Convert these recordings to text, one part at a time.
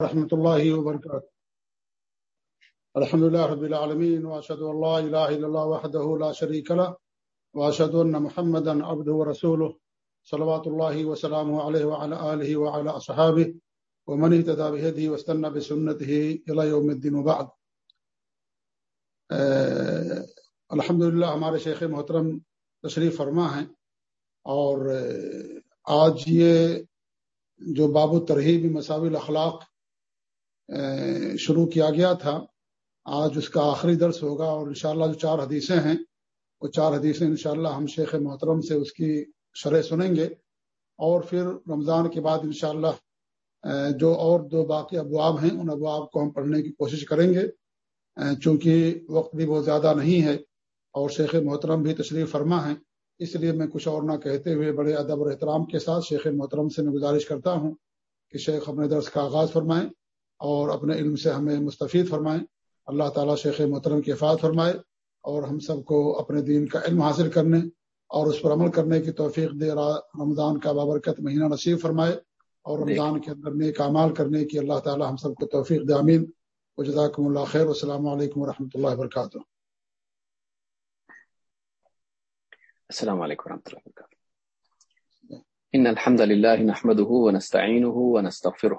ورحمة الله وبركاته الحمد لله رب العالمين وأشهد أن لا إله إلا الله وحده لا شريك له وأشهد أن محمدا عبده ورسوله صلوات الله وسلامه عليه وعلى آله وعلى أصحابه ومن اهتدى بهديه واستنى بسنته إلى يوم الدين وبعد۔ الحمد للہ ہمارے شیخ محترم تشریف فرما ہیں۔ اور آج یہ جو باب ترہیب مساوی الاخلاق شروع کیا گیا تھا۔ آج اس کا آخری درس ہوگا اور انشاءاللہ جو چار حدیثیں ہیں، وہ چار حدیثیں انشاءاللہ ہم شیخ محترم سے اس کی شرح سنیں گے۔ اور پھر رمضان کے بعد انشاءاللہ جو اور دو باقی ابواب ہیں، ان ابواب کو ہم پڑھنے کی کوشش کریں گے۔ چونکہ وقت بھی بہت زیادہ نہیں ہے اور شیخ محترم بھی تشریف فرما ہیں، اس لیے میں کچھ اور نہ کہتے ہوئے بڑے ادب اور احترام کے ساتھ شیخ محترم سے میں گزارش کرتا ہوں کہ شیخ اپنے درس کا آغاز فرمائیں۔ اور اپنے علم سے ہمیں مستفید فرمائیں۔ اللہ تعالیٰ شیخ محترم کی افاد فرمائے اور ہم سب کو اپنے دین کا علم حاصل کرنے اور اس پر عمل کرنے کی توفیق دے۔ رمضان کا بابرکت مہینہ نصیب فرمائے اور رمضان کے اندر نیک اعمال کرنے کی اللہ تعالیٰ ہم سب کو توفیق دے۔ امین و جزاکم اللہ خیر۔ السلام علیکم و رحمۃ اللہ وبرکاتہ۔ السلام علیکم ورحمۃ اللہ وبرکاتہ۔ ان الحمد لله نحمده ونستعينه ونستغفره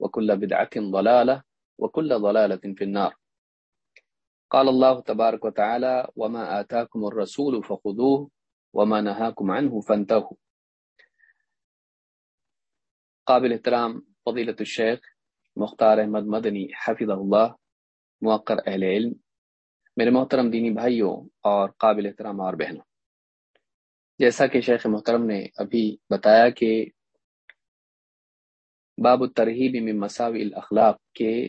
وكل بدعة ضلالة وكل ضلالة في النار. قال الله تبارك وتعالى وما آتاكم الرسول فخذوه وما نهاكم عنه فانتهوا. قابل احترام فضیلت الشیخ مختار احمد مدنی حفظ اللہ موقر اہل علم، میرے محترم دینی بھائیوں اور قابل احترام اور بہنوں، جیسا کہ شیخ محترم نے ابھی بتایا کہ باب الترحیب من مساوی الاخلاق کے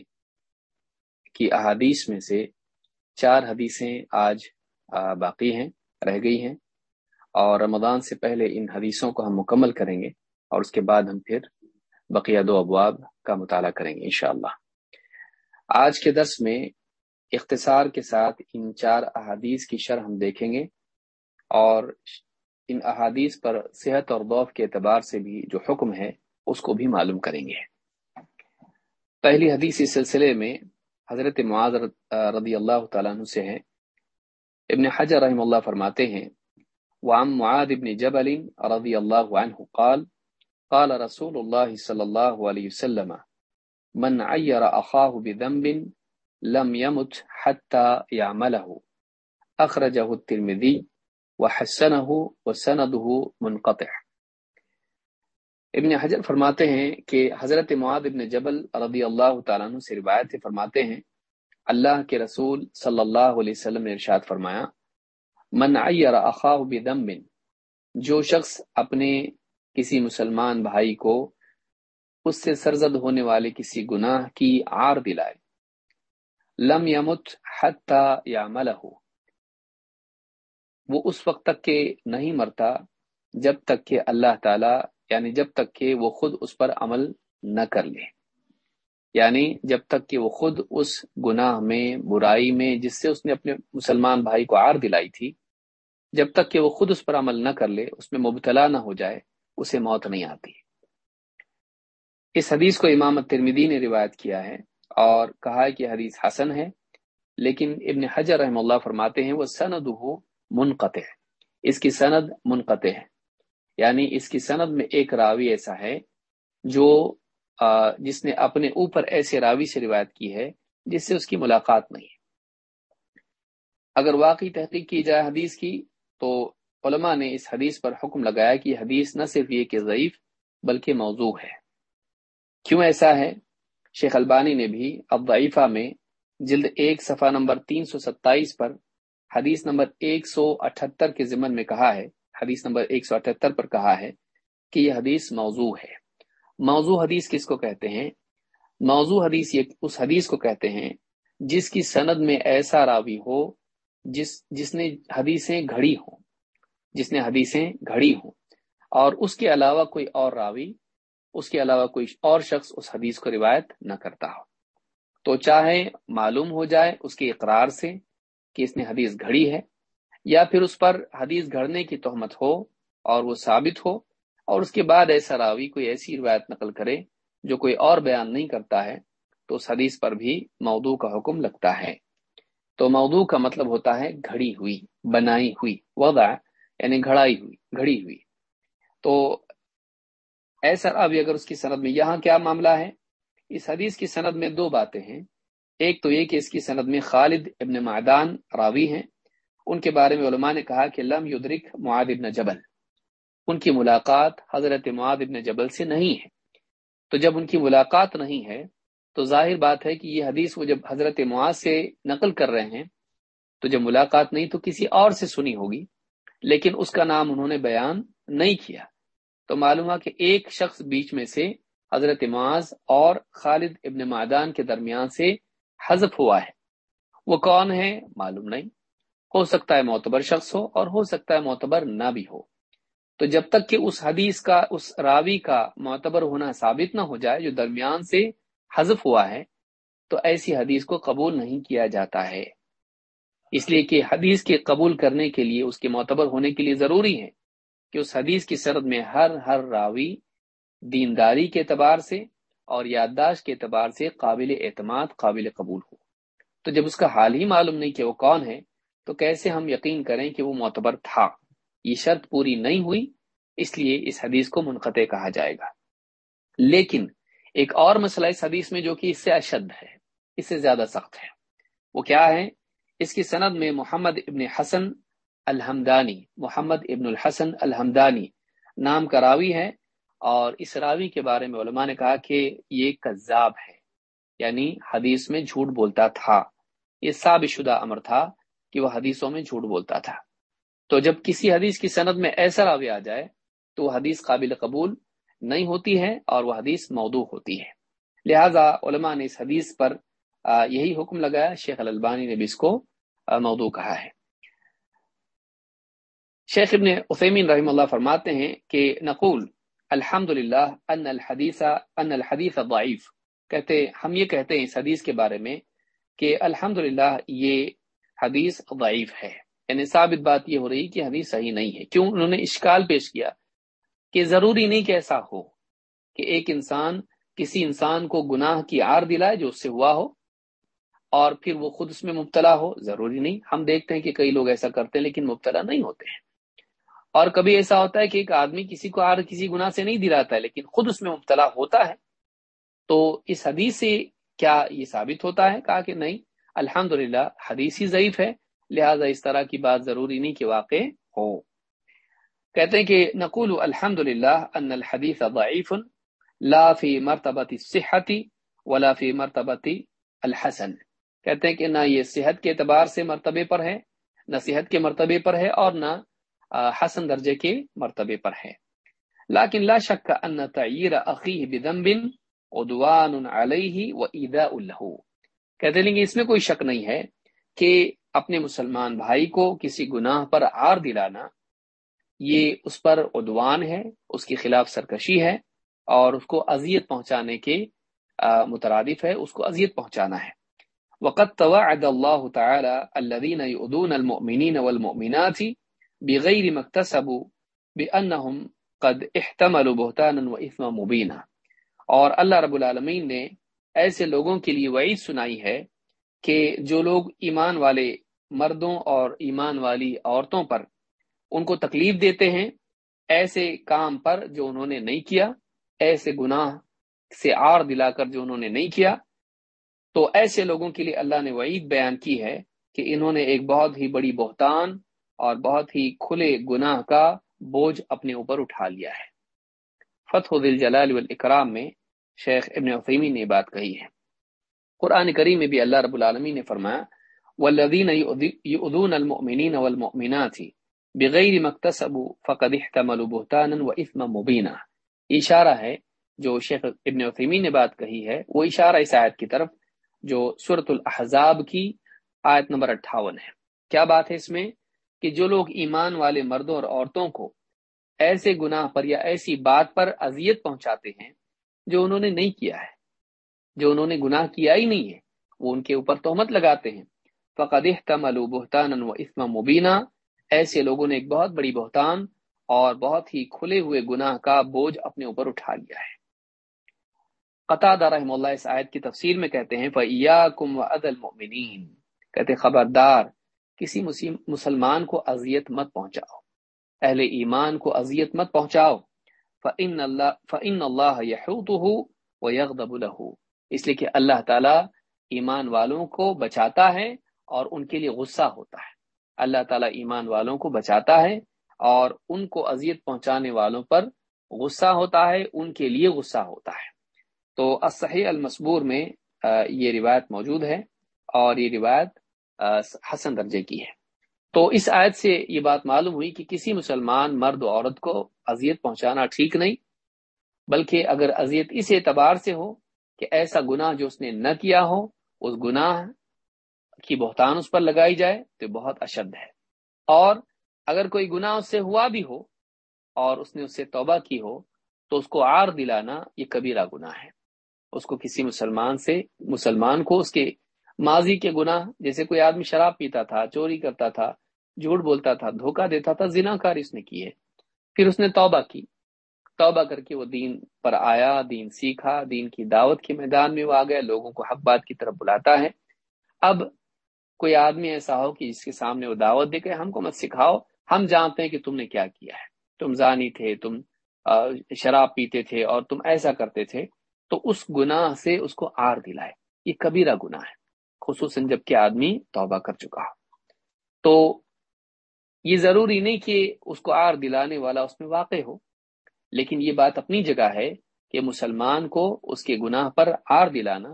کی احادیث میں سے چار حدیثیں آج باقی ہیں، رہ گئی ہیں اور رمضان سے پہلے ان حدیثوں کو ہم مکمل کریں گے اور اس کے بعد ہم پھر بقیہ دو ابواب کا مطالعہ کریں گے انشاءاللہ۔ آج کے درس میں اختصار کے ساتھ ان چار احادیث کی شرح ہم دیکھیں گے اور ان احادیث پر صحت اور ضعف کے اعتبار سے بھی جو حکم ہے اس کو بھی معلوم کریں گے۔ پہلی حدیث اس سلسلے میں حضرت معاذ رضی اللہ تعالیٰ عنہ سے ہیں ابن حجر رحم اللہ فرماتے ہیں، وعن معاذ ابن جبل رضی اللہ عنہ قال قال رسول اللہ صلی اللہ علیہ وسلم، من عیر اخاہ بذنب لم يمت حتى يعمله اخرجه الترمذی وحسنه وسنده منقطع۔ ابن حجر فرماتے ہیں کہ حضرت معاد ابن جبل رضی اللہ تعالیٰ عنہ سے روایت فرماتے ہیں، اللہ کے رسول صلی اللہ علیہ وسلم نے ارشاد فرمایا، من عیر اخاہ بدم جو شخص اپنے کسی مسلمان بھائی کو اس سے سرزد ہونے والے کسی گناہ کی آر دلائے، لم یمت حتی یعملہ۔ وہ اس وقت تک کہ نہیں مرتا جب تک کہ اللہ تعالی یعنی جب تک کہ وہ خود اس پر عمل نہ کر لے۔ یعنی جب تک کہ وہ خود اس گناہ میں، برائی میں، جس سے اس نے اپنے مسلمان بھائی کو آر دلائی تھی، جب تک کہ وہ خود اس پر عمل نہ کر لے، اس میں مبتلا نہ ہو جائے، اسے موت نہیں آتی۔ اس حدیث کو امام ترمیدی نے روایت کیا ہے اور کہا ہے کہ حدیث حسن ہے، لیکن ابن حجر رحم اللہ فرماتے ہیں وہ سند ہو منقطع اس کی سند منقطع ہے۔ یعنی اس کی سند میں ایک راوی ایسا ہے جو جس نے اپنے اوپر ایسے راوی سے روایت کی ہے جس سے اس کی ملاقات نہیں اگر واقعی تحقیق کی جائے حدیث کی، تو علماء نے اس حدیث پر حکم لگایا کہ حدیث نہ صرف یہ کہ ضعیف بلکہ موضوع ہے۔ کیوں ایسا ہے؟ شیخ البانی نے بھی اب ضعیفہ میں جلد ایک صفحہ نمبر تین سو ستائیس پر حدیث نمبر ایک سو اٹھتر کے ضمن میں کہا ہے حدیث نمبر 178 پر کہا ہے کہ یہ حدیث موضوع ہے۔ موضوع حدیث کس کو کہتے ہیں؟ موضوع حدیث یہ اس حدیث کو کہتے ہیں جس کی سند میں ایسا راوی ہو جس جس نے حدیثیں گھڑی ہوں، جس نے حدیثیں گھڑی ہوں۔ اور اس کے علاوہ کوئی اور راوی، اس کے علاوہ کوئی اور شخص اس حدیث کو روایت نہ کرتا ہو۔ تو چاہے معلوم ہو جائے اس کے اقرار سے کہ اس نے حدیث گھڑی ہے یا پھر اس پر حدیث گھڑنے کی تہمت ہو اور وہ ثابت ہو اور اس کے بعد ایسا راوی کوئی ایسی روایت نقل کرے جو کوئی اور بیان نہیں کرتا ہے، تو اس حدیث پر بھی موضوع کا حکم لگتا ہے۔ تو موضوع کا مطلب ہوتا ہے گھڑی ہوئی، بنائی ہوئی، وضع یعنی گھڑائی ہوئی، گھڑی ہوئی۔ تو ایسا ابھی اگر اس کی سند میں، یہاں کیا معاملہ ہے؟ اس حدیث کی سند میں دو باتیں ہیں۔ ایک تو یہ کہ اس کی سند میں خالد ابن معدان راوی ہیں۔ ان کے بارے میں علماء نے کہا کہ لم یدرک معاد ابن جبل۔ ان کی ملاقات حضرت معاد ابن جبل سے نہیں ہے۔ تو جب ان کی ملاقات نہیں ہے، تو ظاہر بات ہے کہ یہ حدیث وہ جب حضرت معاذ سے نقل کر رہے ہیں، تو جب ملاقات نہیں تو کسی اور سے سنی ہوگی۔ لیکن اس کا نام انہوں نے بیان نہیں کیا۔ تو معلوم ہوا کہ ایک شخص بیچ میں سے حضرت معاذ اور خالد ابن معدان کے درمیان سے حذف ہوا ہے۔ وہ کون ہے معلوم نہیں۔ ہو سکتا ہے معتبر شخص ہو اور ہو سکتا ہے معتبر نہ بھی ہو۔ تو جب تک کہ اس حدیث کا، اس راوی کا معتبر ہونا ثابت نہ ہو جائے، جو درمیان سے حذف ہوا ہے، تو ایسی حدیث کو قبول نہیں کیا جاتا ہے۔ اس لیے کہ حدیث کے قبول کرنے کے لیے، اس کے معتبر ہونے کے لیے ضروری ہے کہ اس حدیث کی سرد میں ہر ہر راوی دینداری کے اعتبار سے اور یادداشت کے اعتبار سے قابل اعتماد، قابل قبول ہو۔ تو جب اس کا حال ہی معلوم نہیں کہ وہ کون ہے تو کیسے ہم یقین کریں کہ وہ معتبر تھا؟ یہ شرط پوری نہیں ہوئی، اس لیے اس حدیث کو منقطع کہا جائے گا۔ لیکن ایک اور مسئلہ اس حدیث میں جو کہ اس سے اشد ہے، اس سے زیادہ سخت ہے۔ وہ کیا ہے؟ اس کی سند میں محمد ابن حسن الحمدانی، محمد ابن الحسن الحمدانی نام کا راوی ہے اور اس راوی کے بارے میں علماء نے کہا کہ یہ کذاب ہے یعنی حدیث میں جھوٹ بولتا تھا۔ یہ ثابت شدہ امر تھا کہ وہ حدیثوں میں جھوٹ بولتا تھا۔ تو جب کسی حدیث کی سند میں ایسا راوی آ جائے، تو وہ حدیث قابل قبول نہیں ہوتی ہے اور وہ حدیث موضوع ہوتی ہے۔ لہذا علماء نے اس حدیث پر یہی حکم لگایا، شیخ الالبانی نے بھی اس کو موضوع کہا ہے۔ شیخ ابن عثیمین رحم اللہ فرماتے ہیں کہ نقول الحمد للہ ان الحدیث ان الحدیث ضعیف۔ کہتے، ہم یہ کہتے ہیں اس حدیث کے بارے میں کہ الحمد یہ حدیث ضعیف ہے۔ یعنی ثابت بات یہ ہو رہی کہ حدیث صحیح نہیں ہے۔ کیوں؟ انہوں نے اشکال پیش کیا کہ ضروری نہیں کہ ایسا ہو کہ ایک انسان کسی انسان کو گناہ کی آر دلائے جو اس سے ہوا ہو اور پھر وہ خود اس میں مبتلا ہو۔ ضروری نہیں۔ ہم دیکھتے ہیں کہ کئی لوگ ایسا کرتے ہیں لیکن مبتلا نہیں ہوتے ہیں۔ اور کبھی ایسا ہوتا ہے کہ ایک آدمی کسی کو آر، کسی گناہ سے نہیں دلاتا ہے لیکن خود اس میں مبتلا ہوتا ہے تو اس حدیث سے کیا یہ ثابت ہوتا ہے کہا کہ نہیں؟ الحمد للہ حدیث ہی ضعیف ہے، لہٰذا اس طرح کی بات ضروری نہیں کہ واقع ہو۔ کہتے ہیں کہ نقول الحمد للہ ان الحدیث ضعیف، لا فی مرتبت صحتی ولا فی مرتبتی الحسن۔ کہتے ہیں کہ نہ یہ صحت کے اعتبار سے مرتبے پر ہے، نہ صحت کے مرتبے پر ہے اور نہ حسن درجے کے مرتبے پر ہے۔ لیکن لا شک ان تعیر اخیہ بذنب عدوان علیہ و ایداء له کہتے ہیں کہ اس میں کوئی شک نہیں ہے کہ اپنے مسلمان بھائی کو کسی گناہ پر آر دلانا، یہ اس پر عدوان ہے، اس کے خلاف سرکشی ہے، اور اس کو اذیت پہنچانے کے مترادف ہے، اس کو اذیت پہنچانا ہے۔ وقت توعد اللہ تعالی الذين يؤذون المؤمنين والمؤمنات بغیر مكتسبوا بانهم قد احتملوا بهتانا واثما مبینا اور اللہ رب العالمین نے ایسے لوگوں کے لیے وعید سنائی ہے کہ جو لوگ ایمان والے مردوں اور ایمان والی عورتوں پر ان کو تکلیف دیتے ہیں، ایسے کام پر جو انہوں نے نہیں کیا، ایسے گناہ سے آر دلا کر جو انہوں نے نہیں کیا۔ تو ایسے لوگوں کے لیے اللہ نے وعید بیان کی ہے کہ انہوں نے ایک بہت ہی بڑی بہتان اور بہت ہی کھلے گناہ کا بوجھ اپنے اوپر اٹھا لیا ہے۔ فتح دل جلال والاکرام میں شیخ ابن عثیمی نے بات کہی ہے۔ قرآن کریم میں بھی اللہ رب العالمین نے فرمایا والذین یؤذون المؤمنین والمؤمنات بغیر مکتسب فقد احتملوا بہتانا و اثما مبینہ اشارہ ہے جو شیخ ابن وسیمی نے بات کہی ہے۔ وہ اشارہ اس آیت کی طرف جو صورت الحضاب کی آیت نمبر اٹھاون ہے۔ کیا بات ہے اس میں؟ کہ جو لوگ ایمان والے مردوں اور عورتوں کو ایسے گناہ پر یا ایسی بات پر اذیت پہنچاتے ہیں جو انہوں نے نہیں کیا ہے، جو انہوں نے گناہ کیا ہی نہیں ہے، وہ ان کے اوپر تہمت لگاتے ہیں۔ فقد احتملوا بہتان و اسم مبینہ ایسے لوگوں نے ایک بہت بڑی بہتان اور بہت ہی کھلے ہوئے گناہ کا بوجھ اپنے اوپر اٹھا لیا ہے۔ قطع رحم اللہ اس آیت کی تفسیر میں کہتے ہیں، فَإِيَاكُمْ وَأَذَ الْمُؤْمِنِينَ۔ کہتے خبردار، کسی مسلمان کو اذیت مت پہنچاؤ۔ اہل ایمان کو اذیت مت پہنچاؤ۔ فَإِنَّ اللَّهَ فَإِنَّ اللَّهَ يَحُوتُهُ وَيَغْضَبُ لَهُ۔ اس لیے کہ اللہ تعالی ایمان والوں کو بچاتا ہے اور ان کے لیے غصہ ہوتا ہے۔ اللہ تعالیٰ ایمان والوں کو بچاتا ہے اور ان کو اذیت پہنچانے والوں پر غصہ ہوتا ہے، ان کے لیے غصہ ہوتا ہے۔ تو صحیح المصبور میں یہ روایت موجود ہے اور یہ روایت حسن درجے کی ہے۔ تو اس آیت سے یہ بات معلوم ہوئی کہ کسی مسلمان مرد و عورت کو اذیت پہنچانا ٹھیک نہیں، بلکہ اگر اذیت اس اعتبار سے ہو کہ ایسا گناہ جو اس نے نہ کیا ہو، اس گناہ کی بہتان اس پر لگائی جائے تو بہت اشد ہے۔ اور اگر کوئی گناہ اس سے ہوا بھی ہو اور اس نے اس سے توبہ کی ہو، تو اس کو آر دلانا یہ کبیرہ گناہ ہے۔ اس کو کسی مسلمان سے، مسلمان کو اس کے ماضی کے گناہ، جیسے کوئی آدمی شراب پیتا تھا، چوری کرتا تھا، جھوٹ بولتا تھا، دھوکہ دیتا تھا زنا کار اس نے کیے۔ پھر اس نے توبہ کی۔ توبہ کر کے وہ دین پر آیا، دین سیکھا، دین کی دعوت کے میدان میں وہ آ گیا، لوگوں کو حق بات کی طرف بلاتا ہے۔ اب کوئی آدمی ایسا ہو کہ جس کے سامنے وہ دعوت دے کے ہم کو مت سکھاؤ، ہم جانتے ہیں کہ تم نے کیا کیا ہے۔ تم زانی تھے، تم شراب پیتے تھے اور تم ایسا کرتے تھے۔ تو اس گناہ سے اس کو آر دلائے۔ یہ کبیرہ گناہ ہے۔ خصوصاً جبکہ آدمی توبہ کر چکا۔ ہو تو یہ ضروری نہیں کہ اس کو آر دلانے والا اس میں واقع ہو، لیکن یہ بات اپنی جگہ ہے کہ مسلمان کو اس کے گناہ پر آر دلانا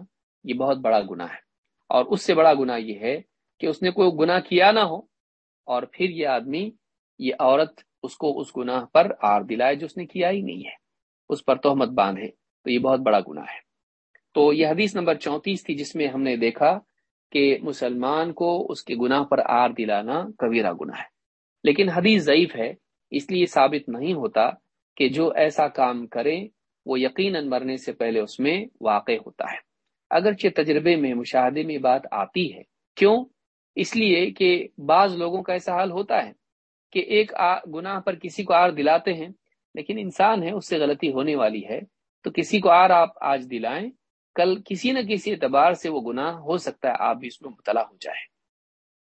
یہ بہت بڑا گناہ ہے۔ اور اس سے بڑا گناہ یہ ہے کہ اس نے کوئی گناہ کیا نہ ہو اور پھر یہ آدمی، یہ عورت اس کو اس گناہ پر آر دلائے جو اس نے کیا ہی نہیں ہے۔ اس پر تہمت باندھے تو یہ بہت بڑا گناہ ہے۔ تو یہ حدیث نمبر چونتیس تھی جس میں ہم نے دیکھا کہ مسلمان کو اس کے گناہ پر آر دلانا کبیرہ گناہ ہے۔ لیکن حدیث ضعیف ہے، اس لیے ثابت نہیں ہوتا کہ جو ایسا کام کرے، وہ یقیناً مرنے سے پہلے اس میں واقع ہوتا ہے۔ اگرچہ تجربے میں، مشاہدے میں بات آتی ہے۔ کیوں؟ اس لیے کہ بعض لوگوں کا ایسا حال ہوتا ہے کہ ایک گناہ پر کسی کو آر دلاتے ہیں، لیکن انسان ہے، اس سے غلطی ہونے والی ہے۔ تو کسی کو آر آپ آج دلائیں کل کسی نہ کسی اعتبار سے وہ گناہ ہو سکتا ہے، آپ بھی اس میں مبتلا ہو جائے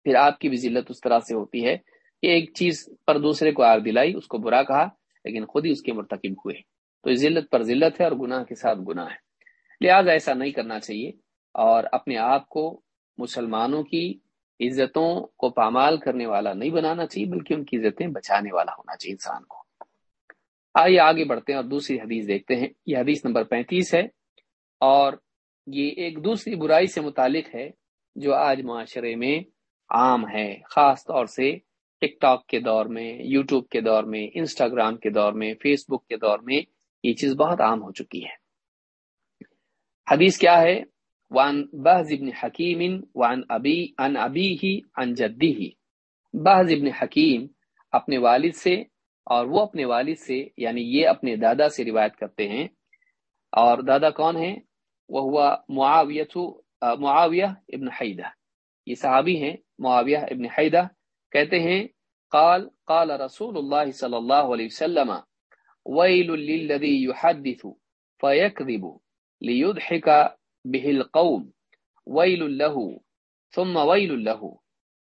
پھر آپ کی بھی ذلت اس طرح سے ہوتی ہے کہ ایک چیز پر دوسرے کو آر دلائی، اس کو برا کہا، لیکن خود ہی اس کے مرتکب ہوئے۔ تو ذلت پر ذلت ہے اور گناہ کے ساتھ گناہ ہے۔ لہٰذا ایسا نہیں کرنا چاہیے اور اپنے آپ کو مسلمانوں کی عزتوں کو پامال کرنے والا نہیں بنانا چاہیے، بلکہ ان کی عزتیں بچانے والا ہونا چاہیے انسان کو۔ آئیے آگے بڑھتے ہیں اور دوسری حدیث دیکھتے ہیں۔ یہ حدیث نمبر پینتیس ہے۔ اور یہ ایک دوسری برائی سے متعلق ہے جو آج معاشرے میں عام ہے، خاص طور سے ٹک ٹاک کے دور میں، یوٹیوب کے دور میں، انسٹاگرام کے دور میں، فیس بک کے دور میں یہ چیز بہت عام ہو چکی ہے۔ حدیث کیا ہے؟ وان بحز ابن حکیم وان ابی ان ابی ہی ان جدی ہی بحز ابن حکیم اپنے والد سے اور وہ اپنے والد سے یعنی یہ اپنے دادا سے روایت کرتے ہیں۔ اور دادا کون ہیں؟ وہ ہوا معاویت معاویہ ابن حیدہ یہ صحابی ہیں، معاویہ ابن حیدہ، کہتے ہیں، قال قال رسول اللہ صلی اللہ علیہ وسلم، ویل للذی یحدث فیکذب لیدحک به القوم، ویل له ثم ویل له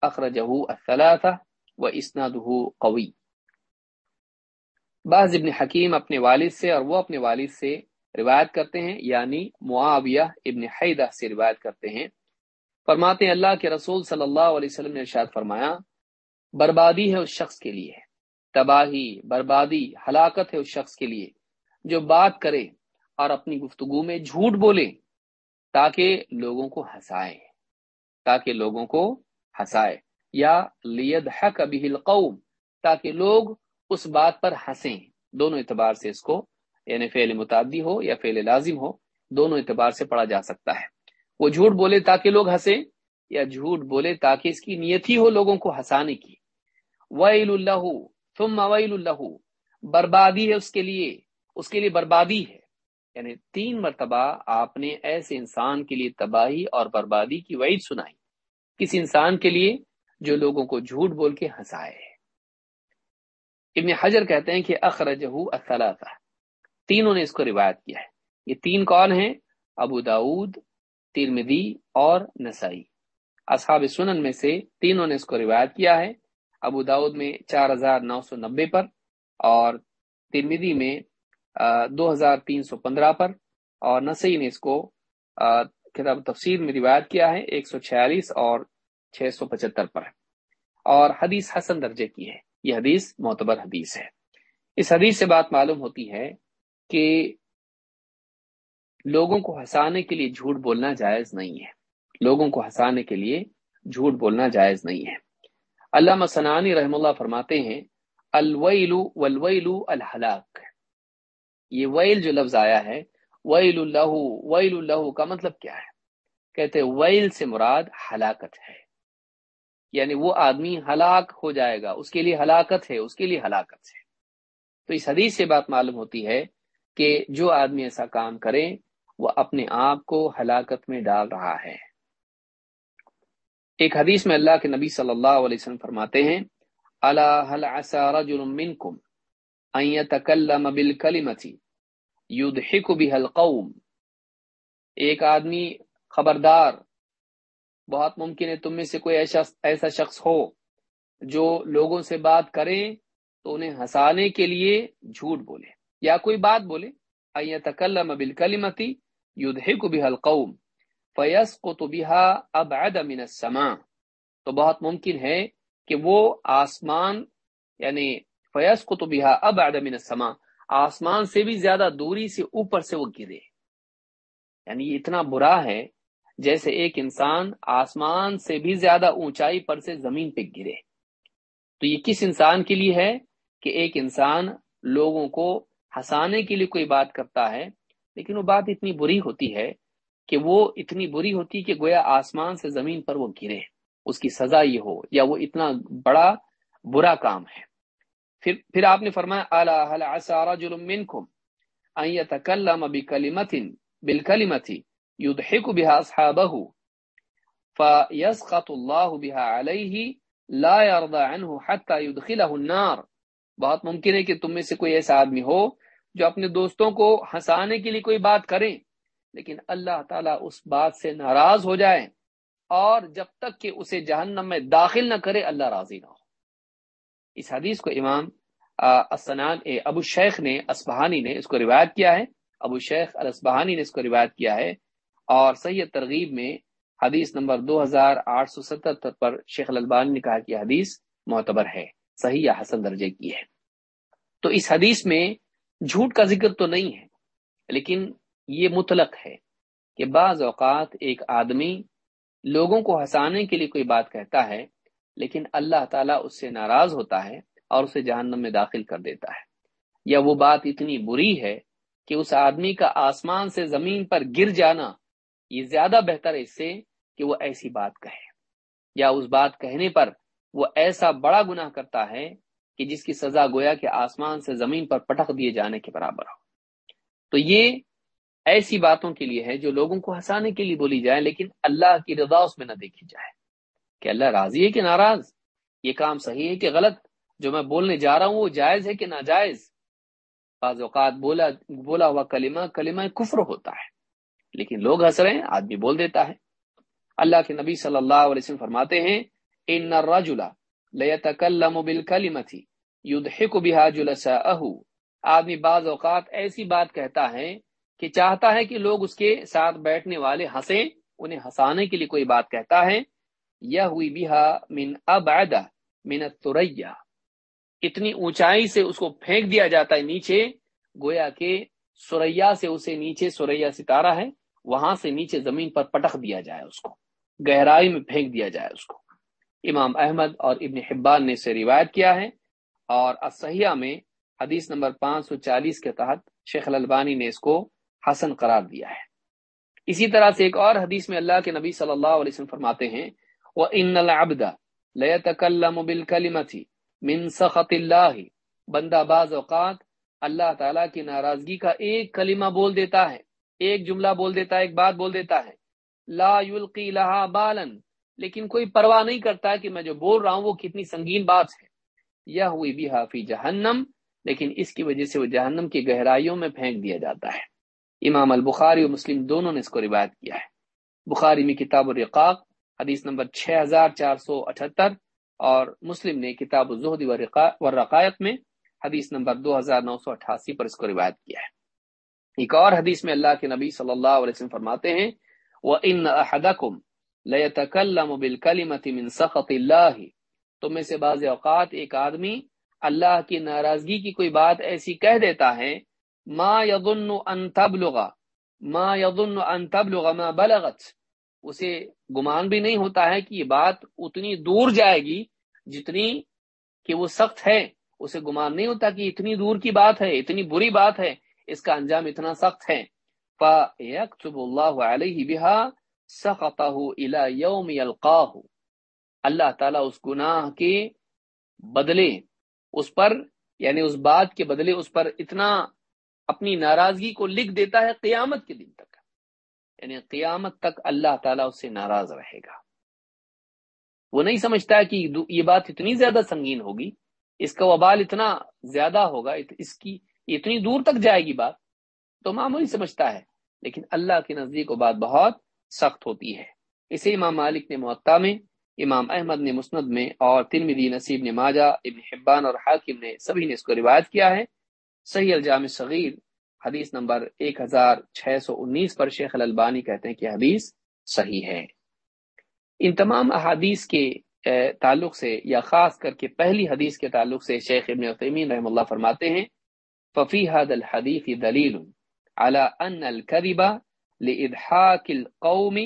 اخرجه الثلاثة واسناده قوی۔ بعض ابن حکیم اپنے والد سے اور وہ اپنے والد سے روایت کرتے ہیں یعنی معاویہ ابن حیدہ سے روایت کرتے ہیں۔ فرماتے ہیں اللہ کے رسول صلی اللہ علیہ وسلم نے ارشاد فرمایا، بربادی ہے اس شخص کے لیے، تباہی، بربادی، ہلاکت ہے اس شخص کے لیے، جو بات کرے اور اپنی گفتگو میں جھوٹ بولے تاکہ لوگوں کو ہنسائے، تاکہ لوگوں کو ہنسائے۔ یا لید حق القوم تاکہ لوگ اس بات پر ہنسیں، دونوں اعتبار سے اس کو یعنی فعل متعدی ہو یا فعل لازم ہو، دونوں اعتبار سے پڑھا جا سکتا ہے۔ وہ جھوٹ بولے تاکہ لوگ ہنسے یا جھوٹ بولے تاکہ اس کی نیت ہی ہو لوگوں کو ہنسانے کی۔ ویل اللہ ثم ویل اللہ بربادی ہے اس کے لیے، اس کے لیے بربادی ہے۔ یعنی تین مرتبہ آپ نے ایسے انسان کے لیے تباہی اور بربادی کی وعید سنائی۔ کس انسان کے لیے جو لوگوں کو جھوٹ بول کے ہنسائے۔ ابن حجر کہتے ہیں کہ اخرجہ الثلاثہ۔ تینوں نے اس کو روایت کیا ہے۔ یہ تین کون ہیں؟ ابو داود ترمدی اور نسائی۔ اصحاب سنن میں سے تینوں نے اس کو روایت کیا ہے۔ ابو داود میں چار ہزار نو سو نبے پر اور ترمیدی میں دو ہزار تین سو پندرہ پر اور نسائی نے اس کو کتاب تفسیر میں روایت کیا ہے، ایک سو چھیالیس اور چھ سو پچہتر پر اور حدیث حسن درجے کی ہے۔ یہ حدیث معتبر حدیث ہے۔ اس حدیث سے بات معلوم ہوتی ہے کہ لوگوں کو ہنسانے کے لیے جھوٹ بولنا جائز نہیں ہے۔ لوگوں کو ہنسانے کے لیے جھوٹ بولنا جائز نہیں ہے۔ علامہ سنانی رحم اللہ فرماتے ہیں، الویل والویل الحلاق یہ ویل جو لفظ آیا ہے، ویل اللہ ویل اللہ کا مطلب کیا ہے؟ کہتے ویل سے مراد ہلاکت ہے۔ یعنی وہ آدمی ہلاک ہو جائے گا، اس کے لیے ہلاکت ہے، اس کے لیے ہلاکت ہے۔ تو اس حدیث سے بات معلوم ہوتی ہے کہ جو آدمی ایسا کام کرے، وہ اپنے آپ کو ہلاکت میں ڈال رہا ہے۔ ایک حدیث میں اللہ کے نبی صلی اللہ علیہ وسلم فرماتے ہیں اللہ رجل منکم ان يتكلم يضحك بها القوم ایک آدمی خبردار، بہت ممکن ہے تم میں سے کوئی ایسا ایسا شخص ہو جو لوگوں سے بات کریں تو انہیں ہنسانے کے لیے جھوٹ بولے۔ یا کوئی بات بولے تکلم بالکلمتی یدحک بها القوم فیسقط بها ابعد من السماء تو بہت ممکن ہے کہ وہ آسمان یعنی فیسقط بها ابعد من السماء آسمان سے بھی زیادہ دوری سے اوپر سے وہ گرے۔ یعنی یہ اتنا برا ہے جیسے ایک انسان آسمان سے بھی زیادہ اونچائی پر سے زمین پہ گرے۔ تو یہ کس انسان کے لیے ہے کہ ایک انسان لوگوں کو ہنسانے کے لیے کوئی بات کرتا ہے، لیکن وہ بات اتنی بری ہوتی ہے کہ وہ اتنی بری ہوتی کہ گویا آسمان سے زمین پر وہ گرے۔ اس کی سزا یہ ہو، یا وہ اتنا بڑا برا کام ہے۔ پھر پھر آپ نے فرمایا اعلی منکم ان يتكلم بكلمه بالكلمه يضحك بها اصحابه فيسقط الله بها عليه لا يرضى عنه حتى يدخله النار بہت ممکن ہے کہ تم میں سے کوئی ایسا آدمی ہو جو اپنے دوستوں کو ہنسانے کے لیے کوئی بات کریں لیکن اللہ تعالیٰ اس بات سے ناراض ہو جائے اور جب تک کہ اسے جہنم میں داخل نہ کرے، اللہ راضی نہ ہو۔ اس حدیث کو امام اسنان ابو شیخ نے اسبہانی نے اس کو روایت کیا ہے۔ ابو شیخ الاسبہانی نے اس کو روایت کیا ہے اور صحیح ترغیب میں حدیث نمبر دو ہزار آٹھ سو ستہتر پر شیخ البانی نے کہا کہ حدیث معتبر ہے۔ صحیح یا حسن درجے کی ہے۔ تو اس حدیث میں جھوٹ کا ذکر تو نہیں ہے، لیکن یہ مطلق ہے کہ بعض اوقات ایک آدمی لوگوں کو ہنسانے کے لیے کوئی بات کہتا ہے، لیکن اللہ تعالیٰ اس سے ناراض ہوتا ہے اور اسے جہنم میں داخل کر دیتا ہے۔ یا وہ بات اتنی بری ہے کہ اس آدمی کا آسمان سے زمین پر گر جانا یہ زیادہ بہتر ہے اس سے کہ وہ ایسی بات کہے۔ یا اس بات کہنے پر وہ ایسا بڑا گناہ کرتا ہے کہ جس کی سزا گویا کہ آسمان سے زمین پر پٹک دیے جانے کے برابر ہو۔ تو یہ ایسی باتوں کے لیے ہے جو لوگوں کو ہنسانے کے لیے بولی جائے، لیکن اللہ کی رضا اس میں نہ دیکھی جائے۔ کہ اللہ راضی ہے کہ ناراض؟ یہ کام صحیح ہے کہ غلط؟ جو میں بولنے جا رہا ہوں وہ جائز ہے کہ ناجائز؟ بعض اوقات بولا بولا ہوا کلمہ کلمہ کفر ہوتا ہے، لیکن لوگ ہنس رہے ہیں، آدمی بول دیتا ہے۔ اللہ کے نبی صلی اللہ علیہ وسلم فرماتے ہیں ان الرجل لیتکلم بالکلمۃ یضحک بها جلساءه۔ آدمی بعض اوقات ایسی بات کہتا ہے کہ چاہتا ہے کہ لوگ اس کے ساتھ بیٹھنے والے ہنسیں، انہیں ہنسانے کے لیے کوئی بات کہتا ہے۔ یا ہوئی بها من ابعد من الثريا اتنی اونچائی سے اس کو پھینک دیا جاتا ہے نیچے، گویا کہ سوریا سے اسے نیچے سوریا ستارہ ہے، وہاں سے نیچے زمین پر پٹخ دیا جائے اس کو، گہرائی میں پھینک دیا جائے اس کو۔ امام احمد اور ابن حبان نے اسے روایت کیا ہے اور اسحیہ میں حدیث نمبر پانچ سو چالیس کے تحت شیخ البانی نے اس کو حسن قرار دیا ہے۔ اسی طرح سے ایک اور حدیث میں اللہ کے نبی صلی اللہ علیہ وسلم فرماتے ہیں وہ ان العبد من سخط اللہ بندہ بعض اوقات اللہ تعالیٰ کی ناراضگی کا ایک کلمہ بول دیتا ہے، ایک جملہ بول دیتا ہے، ایک بات بول دیتا ہے۔ لا یلقی لہا بالن لیکن کوئی پرواہ نہیں کرتا کہ میں جو بول رہا ہوں وہ کتنی سنگین بات ہے۔ یہ ہوئی بھی حافی جہنم، لیکن اس کی وجہ سے وہ جہنم کی گہرائیوں میں پھینک دیا جاتا ہے۔ امام البخاری اور مسلم دونوں نے اس کو روایت کیا ہے۔ بخاری میں کتاب الرقاق، حدیث نمبر 6478 اور مسلم نے کتاب الزہد و رقائق میں حدیث نمبر 2988 پر اس کو روایت کیا ہے۔ ایک اور حدیث میں اللہ کے نبی صلی اللہ علیہ وسلم فرماتے ہیں، وَإِنَّ أَحَدَكُمْ لَيَتَكَلَّمُ بِالْكَلِمَةِ مِنْ سَخَطِ اللَّهِ۔ تو میں سے بعض اوقات ایک آدمی اللہ کی ناراضگی کی کوئی بات ایسی کہہ دیتا ہے، ما يظن ان تبلغ، ما يظن ان تبلغ ما بلغت۔ اسے گمان بھی نہیں ہوتا ہے کہ یہ بات اتنی دور جائے گی جتنی کہ وہ سخت ہے۔ اسے گمان نہیں ہوتا کہ اتنی دور کی بات ہے، اتنی بری بات ہے، اس کا انجام اتنا سخت ہے۔ فَيَكْتُبُ اللَّهُ عَلَيْهِ بِهَا سَقَطَهُ إِلَى يَوْمِ يَلْقَاهُ اللہ تعالیٰ اس گناہ کے بدلے، اس پر یعنی اس بات کے بدلے، اس پر اتنا اپنی ناراضگی کو لکھ دیتا ہے قیامت کے دن تک۔ یعنی قیامت تک اللہ تعالیٰ اس سے ناراض رہے گا۔ وہ نہیں سمجھتا کہ یہ بات اتنی زیادہ سنگین ہوگی، اس کا وبال اتنا زیادہ ہوگا اس کی اتنی دور تک جائے گی بات، تو معمولی سمجھتا ہے۔ لیکن اللہ کے نزدیک وہ بات بہت سخت ہوتی ہے۔ اسے امام مالک نے معطا میں، امام احمد نے مسند میں اور ترمدی نصیب نے ماجا ابن حبان اور حاکم نے سبھی نے اس کو روایت کیا ہے۔ صحیح الجام صغیر حدیث نمبر ایک ہزار چھ سو انیس پر شیخ الالبانی کہتے ہیں کہ حدیث صحیح ہے۔ ان تمام احادیث کے تعلق سے یا خاص کر کے پہلی حدیث کے تعلق سے شیخ ابن عثیمین رحم اللہ فرماتے ہیں، ففی حد الحدیث دلیل على ان الكذب لادحاك القوم